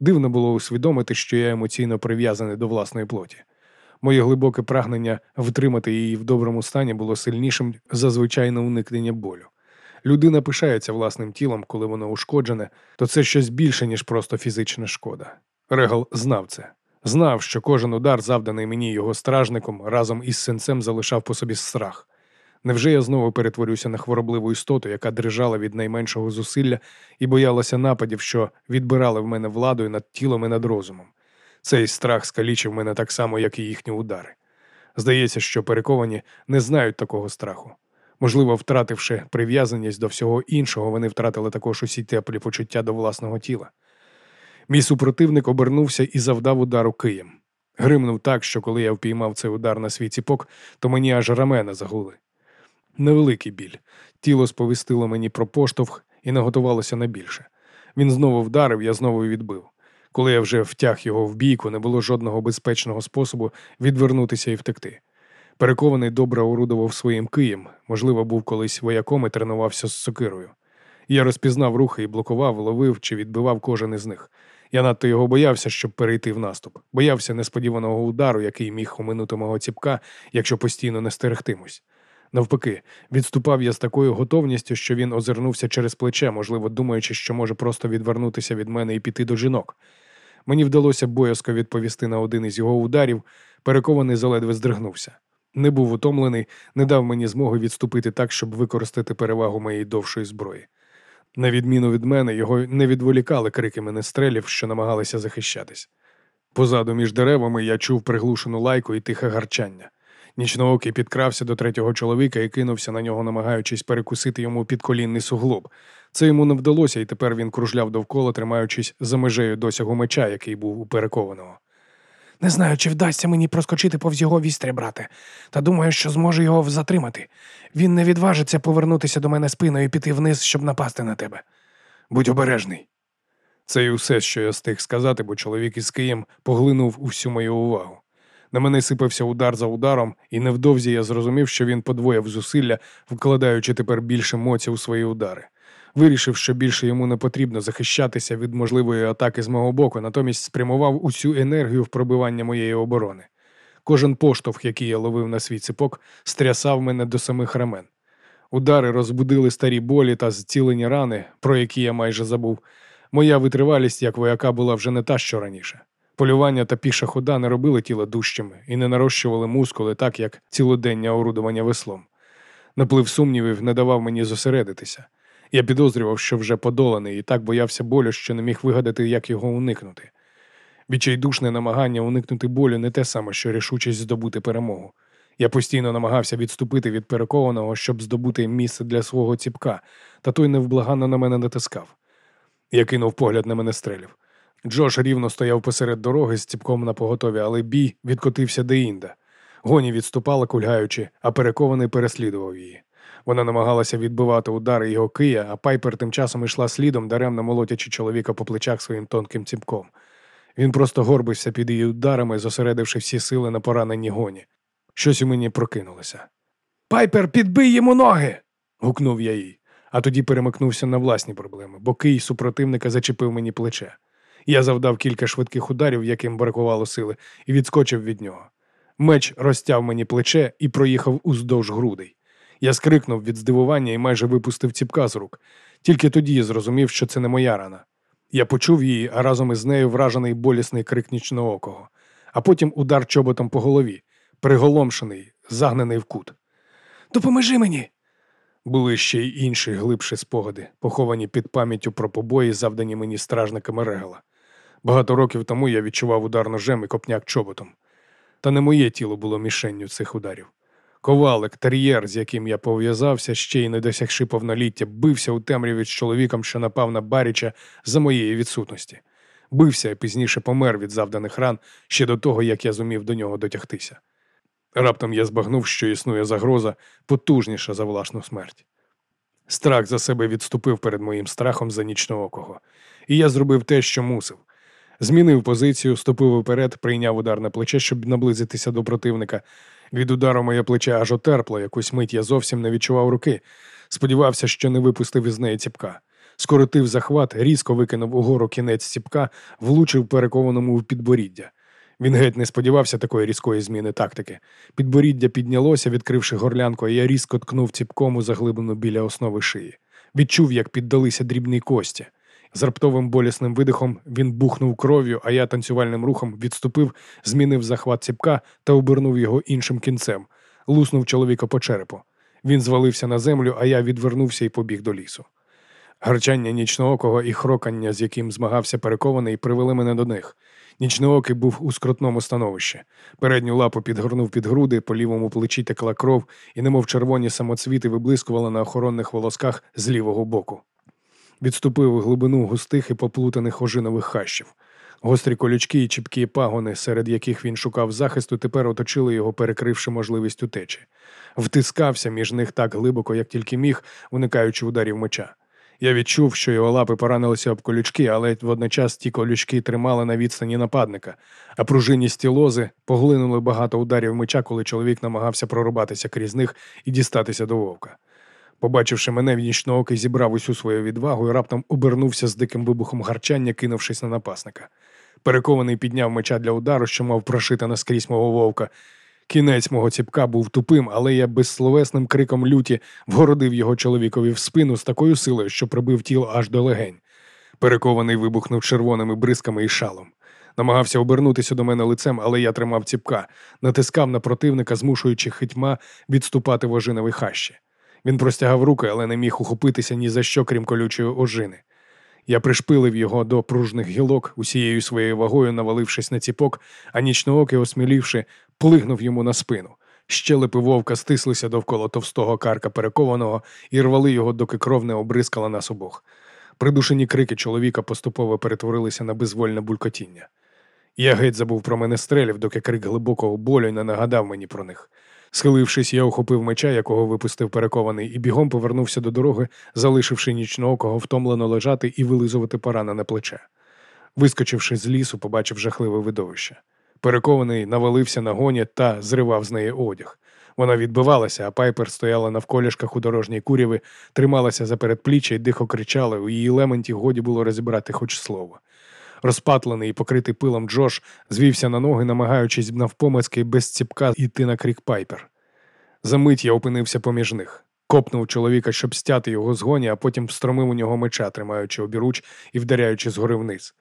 Дивно було усвідомити, що я емоційно прив'язаний до власної плоті. Моє глибоке прагнення втримати її в доброму стані було сильнішим за звичайне уникнення болю. Людина пишається власним тілом, коли воно ушкоджене, то це щось більше, ніж просто фізична шкода. Регал знав це. Знав, що кожен удар, завданий мені його стражником, разом із синцем залишав по собі страх. Невже я знову перетворюся на хворобливу істоту, яка дрижала від найменшого зусилля і боялася нападів, що відбирали в мене владою над тілом і над розумом? Цей страх скалічив мене так само, як і їхні удари. Здається, що перековані не знають такого страху. Можливо, втративши прив'язаність до всього іншого, вони втратили також усі теплі почуття до власного тіла. Мій супротивник обернувся і завдав удару києм. Гримнув так, що коли я впіймав цей удар на свій ціпок, то мені аж рамена загули. Невеликий біль. Тіло сповістило мені про поштовх і наготувалося на більше. Він знову вдарив, я знову відбив. Коли я вже втяг його в бійку, не було жодного безпечного способу відвернутися і втекти. Перекований добре орудував своїм києм, можливо, був колись вояком і тренувався з сокирою. Я розпізнав рухи і блокував, ловив чи відбивав кожен із них. Я надто його боявся, щоб перейти в наступ. Боявся несподіваного удару, який міг оминути мого ціпка, якщо постійно не стерегтимусь. Навпаки, відступав я з такою готовністю, що він озирнувся через плече, можливо, думаючи, що може просто відвернутися від мене і піти до жінок. Мені вдалося боязко відповісти на один із його ударів, перекований заледве здригнувся. Не був утомлений, не дав мені змоги відступити так, щоб використати перевагу моєї довшої зброї. На відміну від мене, його не відволікали крики менестрелів, що намагалися захищатись. Позаду між деревами я чув приглушену лайку і тихе гарчання. Нічноокий підкрався до третього чоловіка і кинувся на нього, намагаючись перекусити йому підколінний суглоб. Це йому не вдалося, і тепер він кружляв довкола, тримаючись за межею досягу меча, який був у перекованого. Не знаю, чи вдасться мені проскочити повз його вістря, брате, та думаю, що зможу його затримати. Він не відважиться повернутися до мене спиною і піти вниз, щоб напасти на тебе. Будь обережний. Це й усе, що я встиг сказати, бо чоловік із Києм поглинув усю мою увагу. На мене сипався удар за ударом, і невдовзі я зрозумів, що він подвоїв зусилля, вкладаючи тепер більше моці у свої удари. Вирішив, що більше йому не потрібно захищатися від можливої атаки з мого боку, натомість спрямував усю енергію в пробивання моєї оборони. Кожен поштовх, який я ловив на свій ципок, стрясав мене до самих рамен. Удари розбудили старі болі та зцілені рани, про які я майже забув. Моя витривалість як вояка була вже не та, що раніше. Полювання та піша хода не робили тіло дужчими і не нарощували мускули так, як цілоденне орудування веслом. Наплив сумнівів не давав мені зосередитися. Я підозрював, що вже подоланий, і так боявся болю, що не міг вигадати, як його уникнути. Відчайдушне намагання уникнути болю не те саме, що рішучість здобути перемогу. Я постійно намагався відступити від перекованого, щоб здобути місце для свого ціпка, та той невблаганно на мене натискав. Я кинув погляд на мене стрелів. Джош рівно стояв посеред дороги з ціпком на поготові, але бій відкотився деінде. Гоні відступала, кульгаючи, а перекований переслідував її. Вона намагалася відбивати удари його кия, а пайпер тим часом йшла слідом, даремно молотячи чоловіка по плечах своїм тонким ціпком. Він просто горбився під її ударами, зосередивши всі сили на пораненні гоні. Щось у мені прокинулося. Пайпер, підбий йому ноги. гукнув я їй, а тоді перемикнувся на власні проблеми, бо кий супротивника зачепив мені плече. Я завдав кілька швидких ударів, яким бракувало сили, і відскочив від нього. Меч розтяв мені плече і проїхав уздовж грудей. Я скрикнув від здивування і майже випустив ціпка з рук. Тільки тоді я зрозумів, що це не моя рана. Я почув її, а разом із нею вражений болісний крик нічноокого, а потім удар чоботом по голові, приголомшений, загнаний в кут. Допоможи мені. Були ще й інші глибші спогади, поховані під пам'яттю про побої, завдані мені стражниками регала. Багато років тому я відчував удар ножем і копняк чоботом. Та не моє тіло було мішенню цих ударів. Ковалик, тер'єр, з яким я пов'язався, ще й не досягши повноліття, бився у темряві з чоловіком, що напав на баріча за моєї відсутності. Бився і пізніше помер від завданих ран ще до того, як я зумів до нього дотягтися. Раптом я збагнув, що існує загроза потужніша за власну смерть. Страх за себе відступив перед моїм страхом за нічноокого, і я зробив те, що мусив. Змінив позицію, ступив уперед, прийняв удар на плече, щоб наблизитися до противника. Від удару моє плече аж отерпло, якусь мить я зовсім не відчував руки. Сподівався, що не випустив із неї ціпка. Скоротив захват, різко викинув угору кінець ціпка, влучив перекованому в підборіддя. Він геть не сподівався такої різкої зміни тактики. Підборіддя піднялося, відкривши горлянку, і я різко ткнув ціпком у заглибину біля основи шиї. Відчув, як піддалися дрібні кості. З раптовим болісним видихом він бухнув кров'ю, а я танцювальним рухом відступив, змінив захват ціпка та обернув його іншим кінцем, луснув чоловіка по черепу. Він звалився на землю, а я відвернувся і побіг до лісу. Гарчання нічноокого і хрокання, з яким змагався перекований, привели мене до них. Нічноокий був у скрутному становищі. Передню лапу підгорнув під груди, по лівому плечі текла кров, і, немов червоні самоцвіти, виблискували на охоронних волосках з лівого боку. Відступив у глибину густих і поплутаних ожинових хащів. Гострі колючки і чіпкі пагони, серед яких він шукав захисту, тепер оточили його, перекривши можливість утечі. Втискався між них так глибоко, як тільки міг, уникаючи ударів меча. Я відчув, що його лапи поранилися об колючки, але водночас ті колючки тримали на відстані нападника, а пружиністі лози поглинули багато ударів меча, коли чоловік намагався прорубатися крізь них і дістатися до вовка. Побачивши мене, нічноокий зібрав усю свою відвагу і раптом обернувся з диким вибухом гарчання, кинувшись на напасника. Перекований підняв меча для удару, що мав прошити наскрізь мого вовка. Кінець мого ціпка був тупим, але я безсловесним криком люті вгородив його чоловікові в спину з такою силою, що прибив тіло аж до легень. Перекований вибухнув червоними бризками і шалом. Намагався обернутися до мене лицем, але я тримав ціпка, натискав на противника, змушуючи хитьма відступати в ожинові хащі. Він простягав руки, але не міг ухопитися ні за що, крім колючої ожини. Я пришпилив його до пружних гілок, усією своєю вагою навалившись на ціпок, а нічноокий, осмілівши, плигнув йому на спину. Щелепи вовка стислися довкола товстого карка перекованого і рвали його, доки кров не обрискала нас обох. Придушені крики чоловіка поступово перетворилися на безвольне булькотіння. Я геть забув про мене стрелів, доки крик глибокого болю не нагадав мені про них. Схилившись, я охопив меча, якого випустив перекований, і бігом повернувся до дороги, залишивши нічноокого втомлено лежати і вилизувати поранене плече. Вискочивши з лісу, побачив жахливе видовище. Перекований навалився на гоні та зривав з неї одяг. Вона відбивалася, а пайпер стояла на вколішках у дорожній куряви, трималася за передпліччя і дихо кричала, у її лементі годі було розібрати хоч слово. Розпатлений і покритий пилом Джош звівся на ноги, намагаючись навпомацьки без ціпка йти на крік Пайпер. Замить я опинився поміж них, копнув чоловіка, щоб стяти його з гоні, а потім встромив у нього меча, тримаючи обіруч і вдаряючи згори вниз.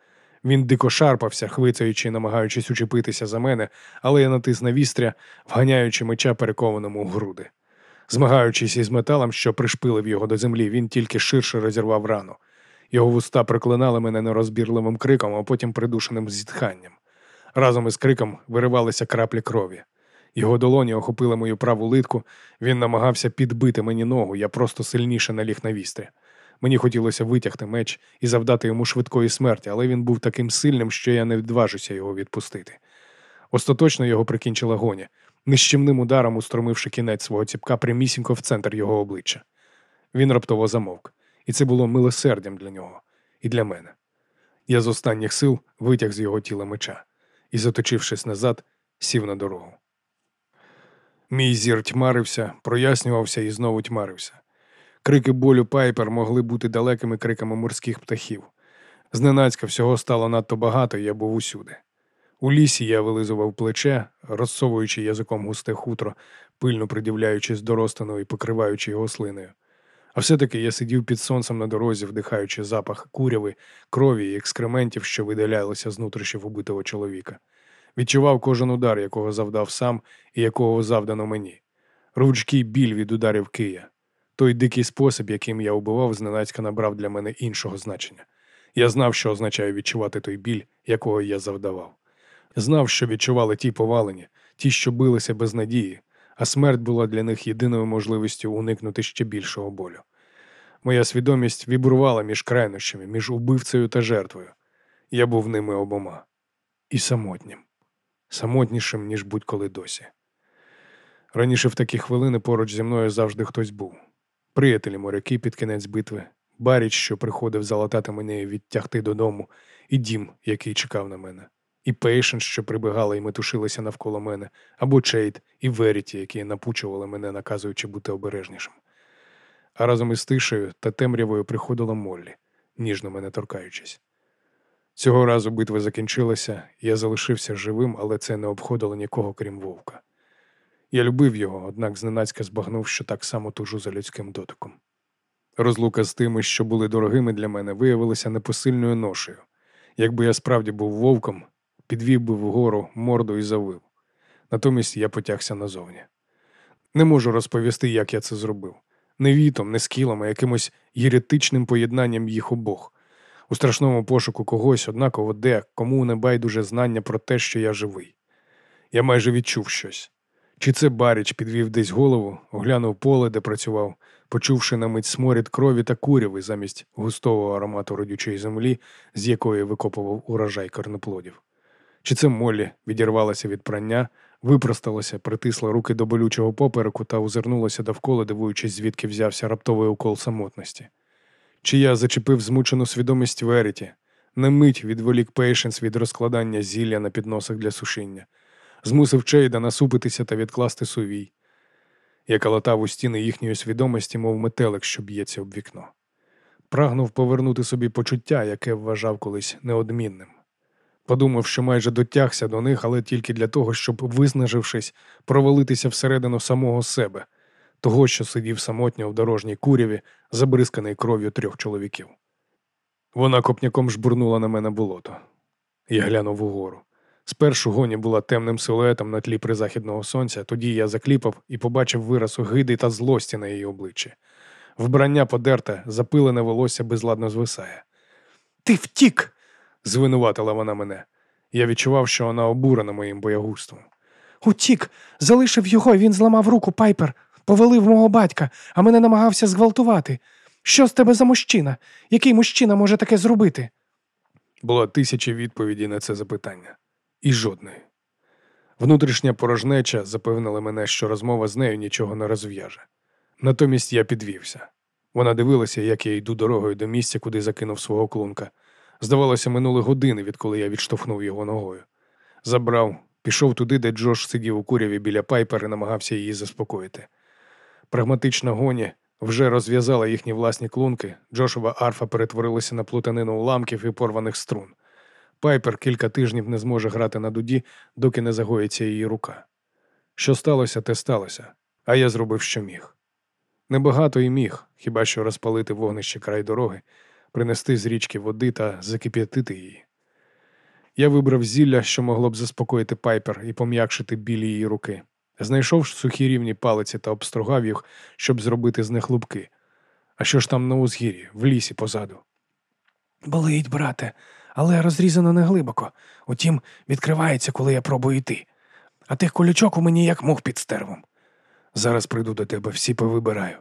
Він дико шарпався, хвицаючи, намагаючись учепитися за мене, але я натис на вістря, вганяючи меча перекованому в груди. Змагаючись із металом, що пришпилив його до землі, він тільки ширше розірвав рану. Його вуста проклинали мене нерозбірливим криком, а потім придушеним зітханням. Разом із криком виривалися краплі крові. Його долоні охопили мою праву литку, він намагався підбити мені ногу, я просто сильніше наліг на вістря. Мені хотілося витягти меч і завдати йому швидкої смерті, але він був таким сильним, що я не відважуся його відпустити. Остаточно його прикінчила гоня, нищівним ударом устромивши кінець свого ціпка прямісінько в центр його обличчя. Він раптово замовк, і це було милосердям для нього і для мене. Я з останніх сил витяг з його тіла меча і, заточившись назад, сів на дорогу. Мій зір тьмарився, прояснювався і знову тьмарився. Крики болю Пайпер могли бути далекими криками морських птахів. Зненацька всього стало надто багато, і я був усюди. У лісі я вилизував плече, розсовуючи язиком густе хутро, пильно придивляючись до розтану і покриваючи його слиною. А все-таки я сидів під сонцем на дорозі, вдихаючи запах куряви, крові і екскрементів, що видалялися з нутрищів убитого чоловіка. Відчував кожен удар, якого завдав сам і якого завдано мені. Ручкий біль від ударів Кия. Той дикий спосіб, яким я убивав, зненацька набрав для мене іншого значення. Я знав, що означає відчувати той біль, якого я завдавав. Знав, що відчували ті повалені, ті, що билися без надії, а смерть була для них єдиною можливістю уникнути ще більшого болю. Моя свідомість вібрувала між крайнощами, між убивцею та жертвою. Я був ними обома. І самотнім, самотнішим, ніж будь-коли досі. Раніше в такі хвилини поруч зі мною завжди хтось був. Приятелі моряки під кінець битви, баріч, що приходив залатати мене і відтягти додому, і дім, який чекав на мене, і Пейшен, що прибігала і метушилася навколо мене, або Чейд, і Веріті, які напучували мене, наказуючи бути обережнішим. А разом із тишею та темрявою приходила Моллі, ніжно мене торкаючись. Цього разу битва закінчилася, я залишився живим, але це не обходило нікого, крім вовка. Я любив його, однак зненацька збагнув, що так само тужу за людським дотиком. Розлука з тими, що були дорогими для мене, виявилася непосильною ношею. Якби я справді був вовком, підвів би вгору морду і завив. Натомість я потягся назовні. Не можу розповісти, як я це зробив. Не вітом, не скілом, а якимось єретичним поєднанням їх обох. У страшному пошуку когось, однаково де, кому не байдуже знання про те, що я живий. Я майже відчув щось. Чи це Баріч підвів десь голову, оглянув поле, де працював, почувши на мить сморід крові та куряви замість густого аромату родючої землі, з якої викопував урожай корноплодів. Чи це Моллі відірвалася від прання, випросталася, притисла руки до болючого попереку та озирнулася довкола, дивуючись, звідки взявся раптовий укол самотності. Чи я зачепив змучену свідомість Веріті, на мить відволік Пейшенс від розкладання зілля на підносах для сушіння змусив Чейда насупитися та відкласти сувій. Я калатав у стіни їхньої свідомості, мов метелик, що б'ється об вікно. Прагнув повернути собі почуття, яке вважав колись неодмінним. Подумав, що майже дотягся до них, але тільки для того, щоб, виснажившись, провалитися всередину самого себе, того, що сидів самотньо в дорожній куряві, забризканий кров'ю трьох чоловіків. Вона копняком жбурнула на мене болото. Я глянув угору. Спершу гоні була темним силуетом на тлі призахідного сонця, тоді я закліпав і побачив вираз огиди та злості на її обличчі. Вбрання подерте, запилене волосся безладно звисає. Ти втік! Звинуватила вона мене. Я відчував, що вона обурена моїм боягузтвом. Утік, залишив його, він зламав руку Пайпер, повалив мого батька, а мене намагався зґвалтувати. Що з тебе за мужчина? Який мужчина може таке зробити? Було тисячі відповідей на це запитання і жодної. Внутрішня порожнеча запевнила мене, що розмова з нею нічого не розв'яже. Натомість я підвівся. Вона дивилася, як я йду дорогою до місця, куди закинув свого клунка. Здавалося, минули години, відколи я відштовхнув його ногою. Забрав, пішов туди, де Джош сидів у куряві біля пайпер і намагався її заспокоїти. Прагматична гоні вже розв'язала їхні власні клунки. Джошова арфа перетворилася на плутанину уламків і порваних струн. Пайпер кілька тижнів не зможе грати на дуді, доки не загоїться її рука. Що сталося, те сталося, а я зробив, що міг. Небагато і міг, хіба що розпалити вогнище край дороги, принести з річки води та закип'ятити її. Я вибрав зілля, що могло б заспокоїти пайпер і пом'якшити білі її руки. Знайшов сухі рівні палиці та обстругав їх, щоб зробити з них лупки. А що ж там на узгір'ї, в лісі позаду? Болить, брате, але розрізано не глибоко. Утім, відкривається, коли я пробую йти. А тих колючок у мені як мух під стервом. Зараз прийду до тебе, всі повибираю.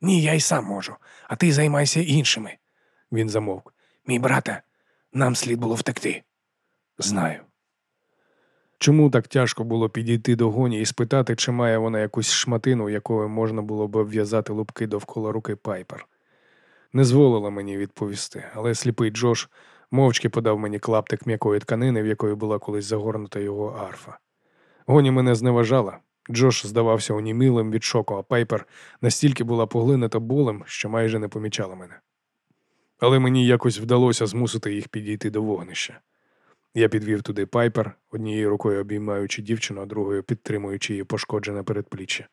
Ні, я й сам можу, а ти займайся іншими. Він замовк. Мій брате, нам слід було втекти. Знаю. Чому так тяжко було підійти до гоні і спитати, чи має вона якусь шматину, якою можна було б обв'язати лупки довкола руки Пайпер? Не зволила мені відповісти, але сліпий Джош мовчки подав мені клаптик м'якої тканини, в якої була колись загорнута його арфа. Гоні мене зневажала. Джош здавався онімілим від шоку, а Пайпер настільки була поглинута болем, що майже не помічала мене. Але мені якось вдалося змусити їх підійти до вогнища. Я підвів туди пайпер, однією рукою обіймаючи дівчину, а другою підтримуючи її пошкоджене передпліччя.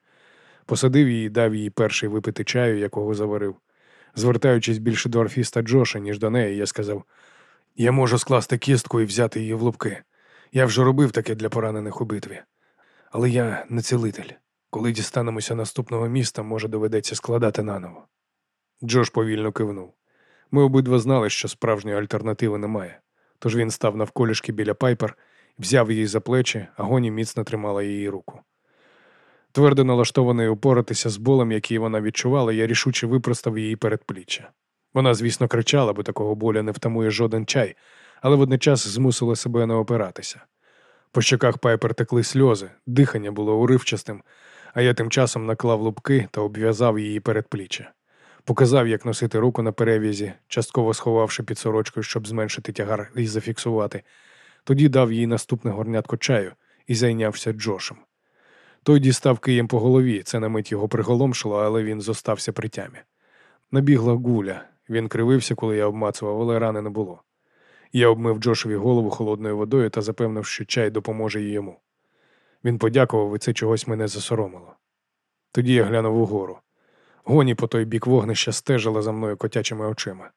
Посадив її і дав їй перший випити чаю, якого заварив. Звертаючись більше до арфіста Джоша, ніж до неї, я сказав: Я можу скласти кістку і взяти її в лупки. Я вже робив таке для поранених у битві. Але я не цілитель. Коли дістанемося наступного міста, може доведеться складати наново. Джош повільно кивнув. Ми обидва знали, що справжньої альтернативи немає. Тож він став навколішки біля пайпер, взяв її за плечі, а гоні міцно тримала її руку. Твердо налаштований упоратися з болем, який вона відчувала, я рішуче випростав її передпліччя. Вона, звісно, кричала, бо такого боля не втамує жоден чай, але водночас змусила себе не опиратися. По щоках пайпер текли сльози, дихання було уривчастим, а я тим часом наклав лупки та обв'язав її передпліччя. Показав, як носити руку на перев'язі, частково сховавши під сорочкою, щоб зменшити тягар і зафіксувати. Тоді дав їй наступне горнятко чаю і зайнявся Джошем. Той дістав києм по голові, це на мить його приголомшило, але він зостався при тямі. Набігла гуля, він кривився, коли я обмацував, але рани не було. Я обмив Джошеві голову холодною водою та запевнив, що чай допоможе йому. Він подякував, і це чогось мене засоромило. Тоді я глянув угору. Гоні по той бік вогнища стежила за мною котячими очима.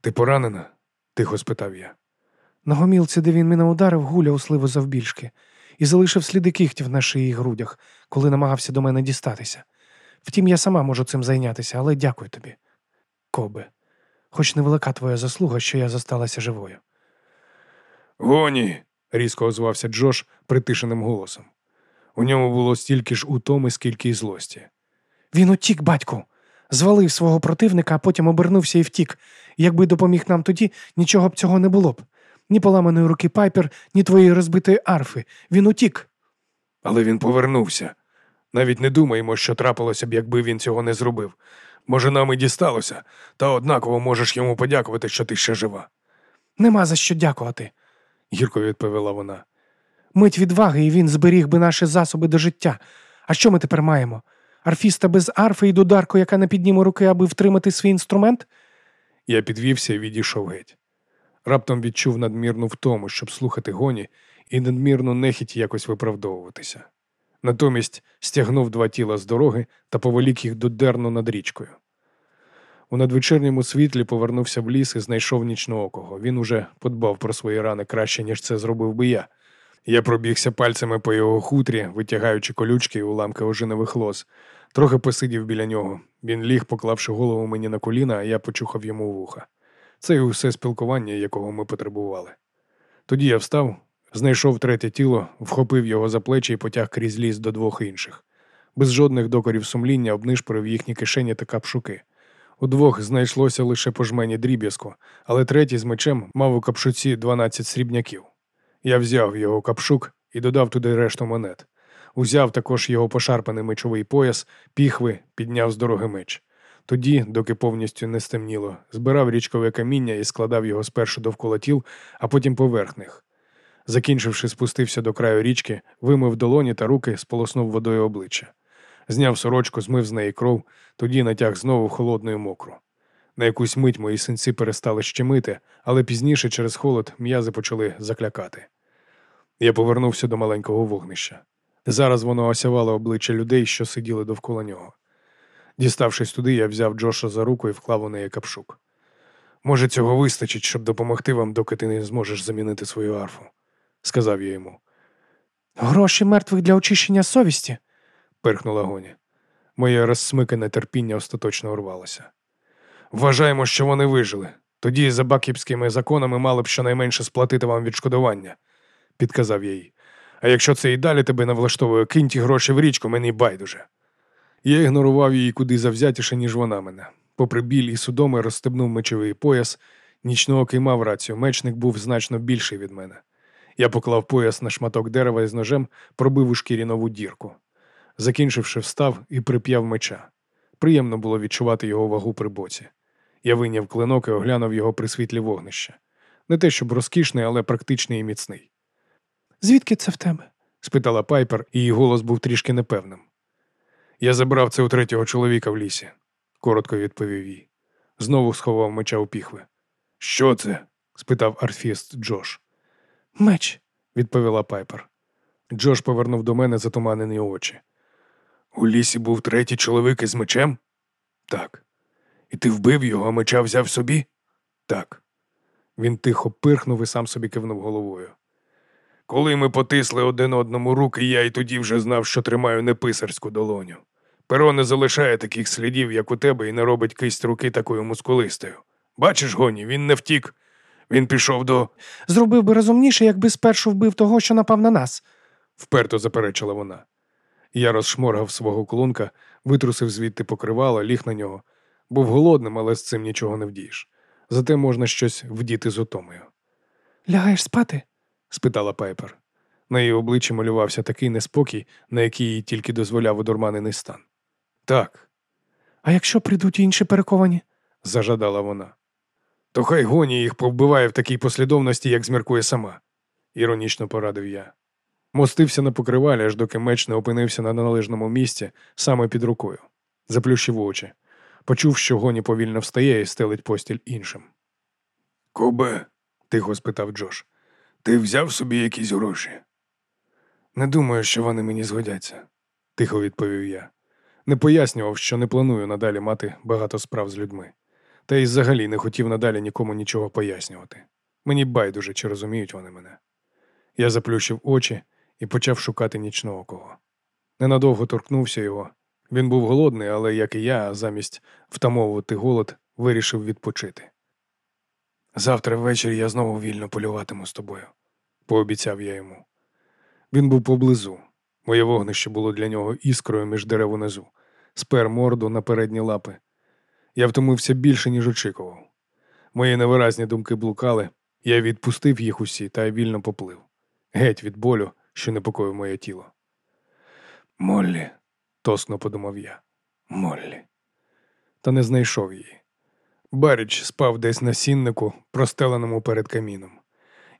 Ти поранена? тихо спитав я. На гомілці, де він мене ударив, гуля у сливу завбільшки, і залишив сліди кігтів на шиї й грудях, коли намагався до мене дістатися. Втім, я сама можу цим зайнятися, але дякую тобі. Кобе, хоч невелика твоя заслуга, що я зосталася живою. Гоні. різко озвався Джош притишеним голосом. У ньому було стільки ж утоми, скільки й злості. Він утік, батьку, звалив свого противника, а потім обернувся і втік. Якби допоміг нам тоді, нічого б цього не було б. Ні поламаної руки пайпер, ні твоєї розбитої арфи. Він утік. Але він повернувся. Навіть не думаємо, що трапилося б, якби він цього не зробив. Може, нам і дісталося, та однаково можеш йому подякувати, що ти ще жива. Нема за що дякувати, гірко відповіла вона. Мить відваги, і він зберіг би наші засоби до життя. А що ми тепер маємо? Арфіста без арфи і дударку, яка не підніме руки, аби втримати свій інструмент? Я підвівся і відійшов геть. Раптом відчув надмірну втому, щоб слухати гоні, і надмірну нехіть якось виправдовуватися. Натомість стягнув два тіла з дороги та поволік їх до дерну над річкою. У надвечірньому світлі повернувся в ліс і знайшов нічноокого. Він уже подбав про свої рани краще, ніж це зробив би я. Я пробігся пальцями по його хутрі, витягаючи колючки і уламки ожинових лоз. Трохи посидів біля нього. Він ліг, поклавши голову мені на коліна, а я почухав йому вуха. Це і усе спілкування, якого ми потребували. Тоді я встав, знайшов третє тіло, вхопив його за плечі і потяг крізь ліс до двох інших. Без жодних докорів сумління обнишпорив їхні кишені та капшуки. У двох знайшлося лише по жмені дріб'язку, але третій з мечем мав у капшуці 12 срібняків. Я взяв його капшук і додав туди решту монет. Узяв також його пошарпаний мечовий пояс, піхви, підняв з дороги меч. Тоді, доки повністю не стемніло, збирав річкове каміння і складав його спершу довкола тіл, а потім поверх них. Закінчивши, спустився до краю річки, вимив долоні та руки, сполоснув водою обличчя. Зняв сорочку, змив з неї кров, тоді натяг знову холодну і мокру. На якусь мить мої синці перестали щемити, але пізніше через холод м'язи почали заклякати. Я повернувся до маленького вогнища. Зараз воно осявало обличчя людей, що сиділи довкола нього. Діставшись туди, я взяв Джоша за руку і вклав у неї капшук. Може, цього вистачить, щоб допомогти вам, доки ти не зможеш замінити свою арфу, сказав я йому. Гроші мертвих для очищення совісті. Перхнула гоні. Моє розсмикане терпіння остаточно урвалося. Вважаємо, що вони вижили. Тоді за бакіпськими законами мали б щонайменше сплатити вам відшкодування, підказав я їй. А якщо це і далі тебе не влаштовує, кинь ті гроші в річку, мені байдуже. Я ігнорував її куди завзятіше, ніж вона мене. Попри біль і судоми розстебнув мечовий пояс, нічного мав рацію, мечник був значно більший від мене. Я поклав пояс на шматок дерева і з ножем пробив у шкірі нову дірку. Закінчивши, встав і прип'яв меча. Приємно було відчувати його вагу при боці. Я вийняв клинок і оглянув його при світлі вогнища. Не те, щоб розкішний, але практичний і міцний. Звідки це в тебе? спитала Пайпер, і її голос був трішки непевним. Я забрав це у третього чоловіка в лісі, коротко відповів їй. Знову сховав меча у піхви. Що це? спитав арфіст Джош. Меч, відповіла Пайпер. Джош повернув до мене затуманені очі. У лісі був третій чоловік із мечем? Так. І ти вбив його, а меча взяв собі? Так. Він тихо пирхнув і сам собі кивнув головою. Коли ми потисли один одному руки, я й тоді вже знав, що тримаю не писарську долоню. Перо не залишає таких слідів, як у тебе, і не робить кисть руки такою мускулистою. Бачиш, гоні, він не втік. Він пішов до. Зробив би розумніше, якби спершу вбив того, що напав на нас, вперто заперечила вона. Я розшморгав свого клунка, витрусив звідти покривало, ліг на нього. Був голодним, але з цим нічого не вдієш. Зате можна щось вдіти з утомою. Лягаєш спати? спитала Пайпер. На її обличчі малювався такий неспокій, на який їй тільки дозволяв одурманений стан. Так. А якщо прийдуть інші перековані? зажадала вона. То хай гоні їх повбиває в такій послідовності, як зміркує сама, іронічно порадив я. Мостився на покривалі, аж доки меч не опинився на належному місці саме під рукою. Заплющив очі. Почув, що гоні повільно встає і стелить постіль іншим. Кобе, тихо спитав Джош, ти взяв собі якісь гроші? Не думаю, що вони мені згодяться, тихо відповів я. Не пояснював, що не планую надалі мати багато справ з людьми. Та й взагалі не хотів надалі нікому нічого пояснювати. Мені байдуже, чи розуміють вони мене. Я заплющив очі і почав шукати нічного кого. Ненадовго торкнувся його. Він був голодний, але, як і я, замість втамовувати голод, вирішив відпочити. Завтра ввечері я знову вільно полюватиму з тобою, пообіцяв я йому. Він був поблизу. Моє вогнище було для нього іскрою між дерев унизу, спер морду на передні лапи. Я втомився більше, ніж очікував. Мої невиразні думки блукали, я відпустив їх усі та вільно поплив, геть від болю, що непокоїв моє тіло. Моллі, тосно подумав я. Моллі. Та не знайшов її. Баріч спав десь на сіннику, простеленому перед каміном.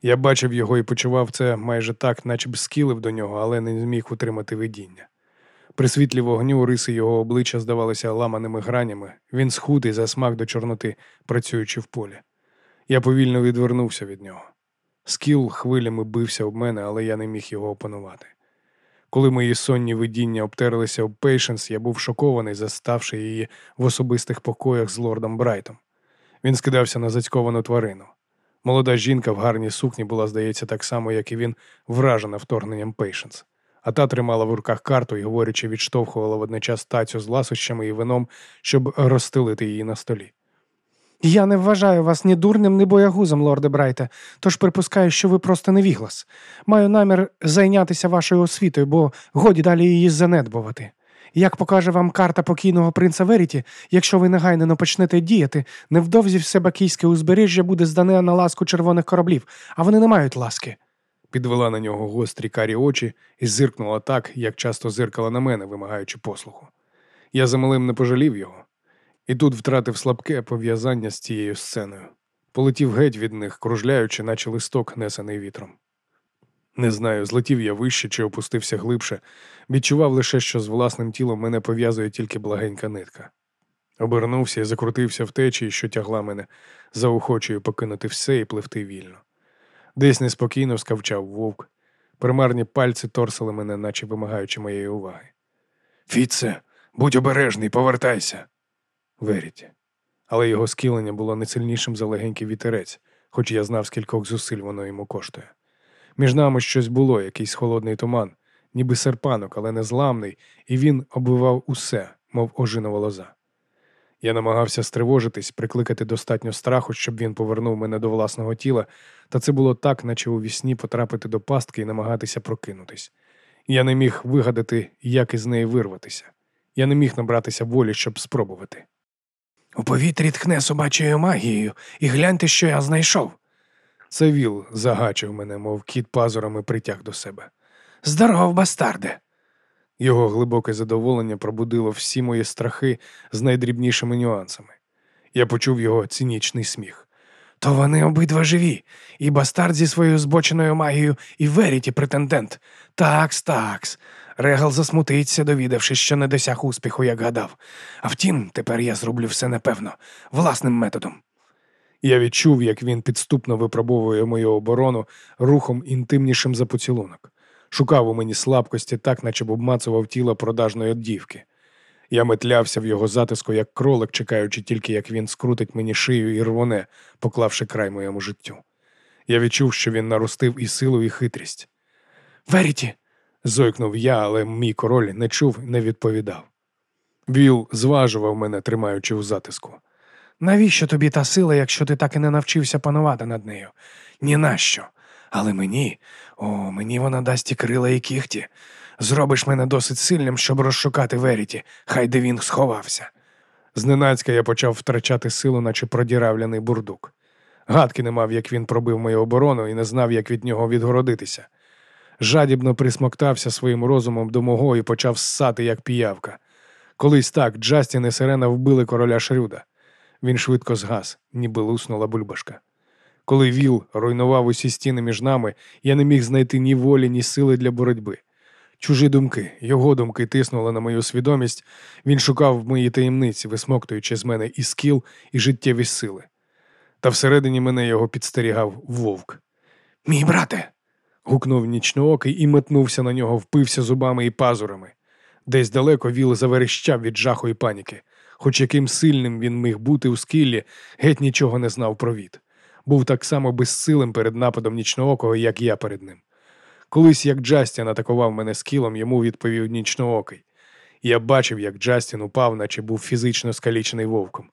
Я бачив його і почував це майже так, наче б скілив до нього, але не зміг утримати видіння. При світлі вогню риси його обличчя здавалися ламаними гранями, він схудий засмак до чорноти, працюючи в полі. Я повільно відвернувся від нього. Скіл хвилями бився об мене, але я не міг його опанувати. Коли мої сонні видіння обтерлися об Пейшенс, я був шокований, заставши її в особистих покоях з лордом Брайтом. Він скидався на зацьковану тварину. Молода жінка в гарній сукні була, здається, так само, як і він, вражена вторгненням Пейшенс. А та тримала в руках карту і, говорячи, відштовхувала водночас тацю з ласощами і вином, щоб розстелити її на столі. Я не вважаю вас ні дурним, ні боягузом, лорде Брайте, тож припускаю, що ви просто невіглас. Маю намір зайнятися вашою освітою, бо годі далі її занедбувати. Як покаже вам карта покійного принца Веріті, якщо ви негайно не почнете діяти, невдовзі все бакійське узбережжя буде здане на ласку червоних кораблів, а вони не мають ласки. Підвела на нього гострі карі очі і зиркнула так, як часто зиркала на мене, вимагаючи послуху. Я за малим не пожалів його, і тут втратив слабке пов'язання з цією сценою. Полетів геть від них, кружляючи, наче листок, несений вітром. Не знаю, злетів я вище чи опустився глибше, відчував лише, що з власним тілом мене пов'язує тільки благенька нитка. Обернувся і закрутився в течії, що тягла мене, заохочую покинути все і пливти вільно. Десь неспокійно скавчав вовк. Примарні пальці торсили мене, наче вимагаючи моєї уваги. Фіце, будь обережний, повертайся. Веріті. Але його скілення було не сильнішим за легенький вітерець, хоч я знав, скількох зусиль воно йому коштує. Між нами щось було, якийсь холодний туман, ніби серпанок, але незламний, і він оббивав усе, мов ожинова лоза. Я намагався стривожитись, прикликати достатньо страху, щоб він повернув мене до власного тіла, та це було так, наче у вісні потрапити до пастки і намагатися прокинутись. Я не міг вигадати, як із неї вирватися. Я не міг набратися волі, щоб спробувати. У повітрі тхне собачою магією, і гляньте, що я знайшов. Це Віл загачив мене, мов кіт пазурами притяг до себе. Здоров, бастарде. Його глибоке задоволення пробудило всі мої страхи з найдрібнішими нюансами. Я почув його цинічний сміх. То вони обидва живі, і бастард зі своєю збоченою магією, і Веріті претендент. Такс, такс. Регал засмутиться, довідавшись, що не досяг успіху, як гадав. А втім, тепер я зроблю все напевно, власним методом. Я відчув, як він підступно випробовує мою оборону рухом інтимнішим за поцілунок. Шукав у мені слабкості, так наче б обмацував тіло продажної дівки. Я метлявся в його затиску, як кролик, чекаючи тільки, як він скрутить мені шию і рвоне, поклавши край моєму життю. Я відчув, що він наростив і силу, і хитрість. Веріті. Зойкнув я, але мій король не чув, не відповідав. Віл зважував мене, тримаючи у затиску. Навіщо тобі та сила, якщо ти так і не навчився панувати над нею? Ні нащо. Але мені, о, мені вона дасть і крила, і кіхті. Зробиш мене досить сильним, щоб розшукати Веріті, хай де він сховався. Зненацька я почав втрачати силу, наче продіравляний бурдук. Гадки не мав, як він пробив мою оборону, і не знав, як від нього відгородитися. Жадібно присмоктався своїм розумом до мого і почав ссати, як піявка. Колись так Джастін і Сирена вбили короля Шрюда. Він швидко згас, ніби луснула бульбашка. Коли віл руйнував усі стіни між нами, я не міг знайти ні волі, ні сили для боротьби. Чужі думки, його думки тиснули на мою свідомість, він шукав мої таємниці, висмоктуючи з мене і скіл, і життєві сили. Та всередині мене його підстерігав вовк. Мій брате. Гукнув нічноокий і метнувся на нього, впився зубами і пазурами. Десь далеко віл заверещав від жаху і паніки. Хоч яким сильним він міг бути у скіллі, геть нічого не знав про від. Був так само безсилим перед нападом нічноокого, як я перед ним. Колись як Джастін атакував мене скілом, йому відповів нічноокий. Я бачив, як Джастін упав, наче був фізично скалічений вовком,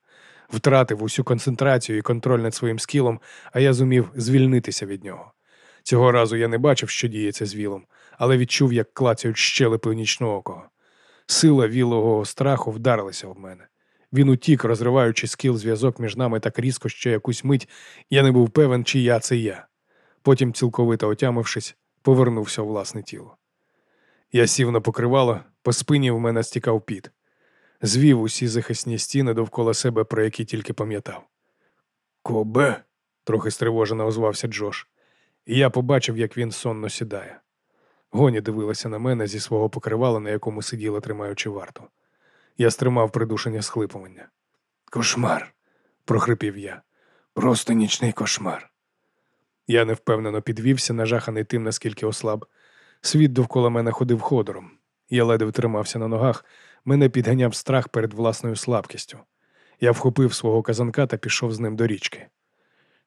втратив усю концентрацію і контроль над своїм скілом, а я зумів звільнитися від нього. Цього разу я не бачив, що діється з вілом, але відчув, як клацають щелепи нічноокого. Сила вілого страху вдарилася в мене. Він утік, розриваючи скіл зв'язок між нами так різко, що якусь мить я не був певен, чи я це я. Потім, цілковито отямившись, повернувся у власне тіло. Я сів на покривало, по спині в мене стікав піт, звів усі захисні стіни довкола себе, про які тільки пам'ятав. Кобе, трохи стривожено озвався Джош, і я побачив, як він сонно сідає. Гоні дивилася на мене зі свого покривала, на якому сиділа, тримаючи варту. Я стримав придушення схлипування. Кошмар, прохрипів я. Просто нічний кошмар. Я невпевнено підвівся, нажаханий тим, наскільки ослаб. Світ довкола мене ходив ходором. Я ледве тримався на ногах, мене підганяв страх перед власною слабкістю. Я вхопив свого казанка та пішов з ним до річки.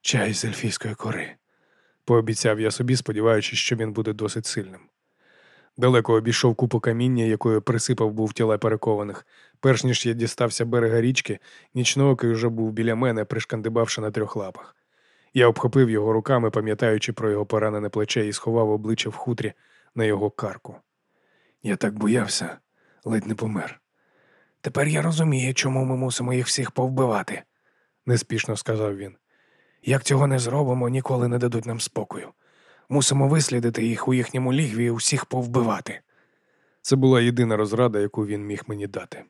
Чай з ельфійської кори, пообіцяв я собі, сподіваючись, що він буде досить сильним. Далеко обійшов купу каміння, якою присипав був тіла перекованих. Перш ніж я дістався берега річки, нічноокий вже був біля мене, пришкандибавши на трьох лапах. Я обхопив його руками, пам'ятаючи про його поранене плече, і сховав обличчя в хутрі на його карку. Я так боявся, ледь не помер. Тепер я розумію, чому ми мусимо їх всіх повбивати, неспішно сказав він. Як цього не зробимо, ніколи не дадуть нам спокою. Мусимо вислідити їх у їхньому лігві і усіх повбивати. Це була єдина розрада, яку він міг мені дати.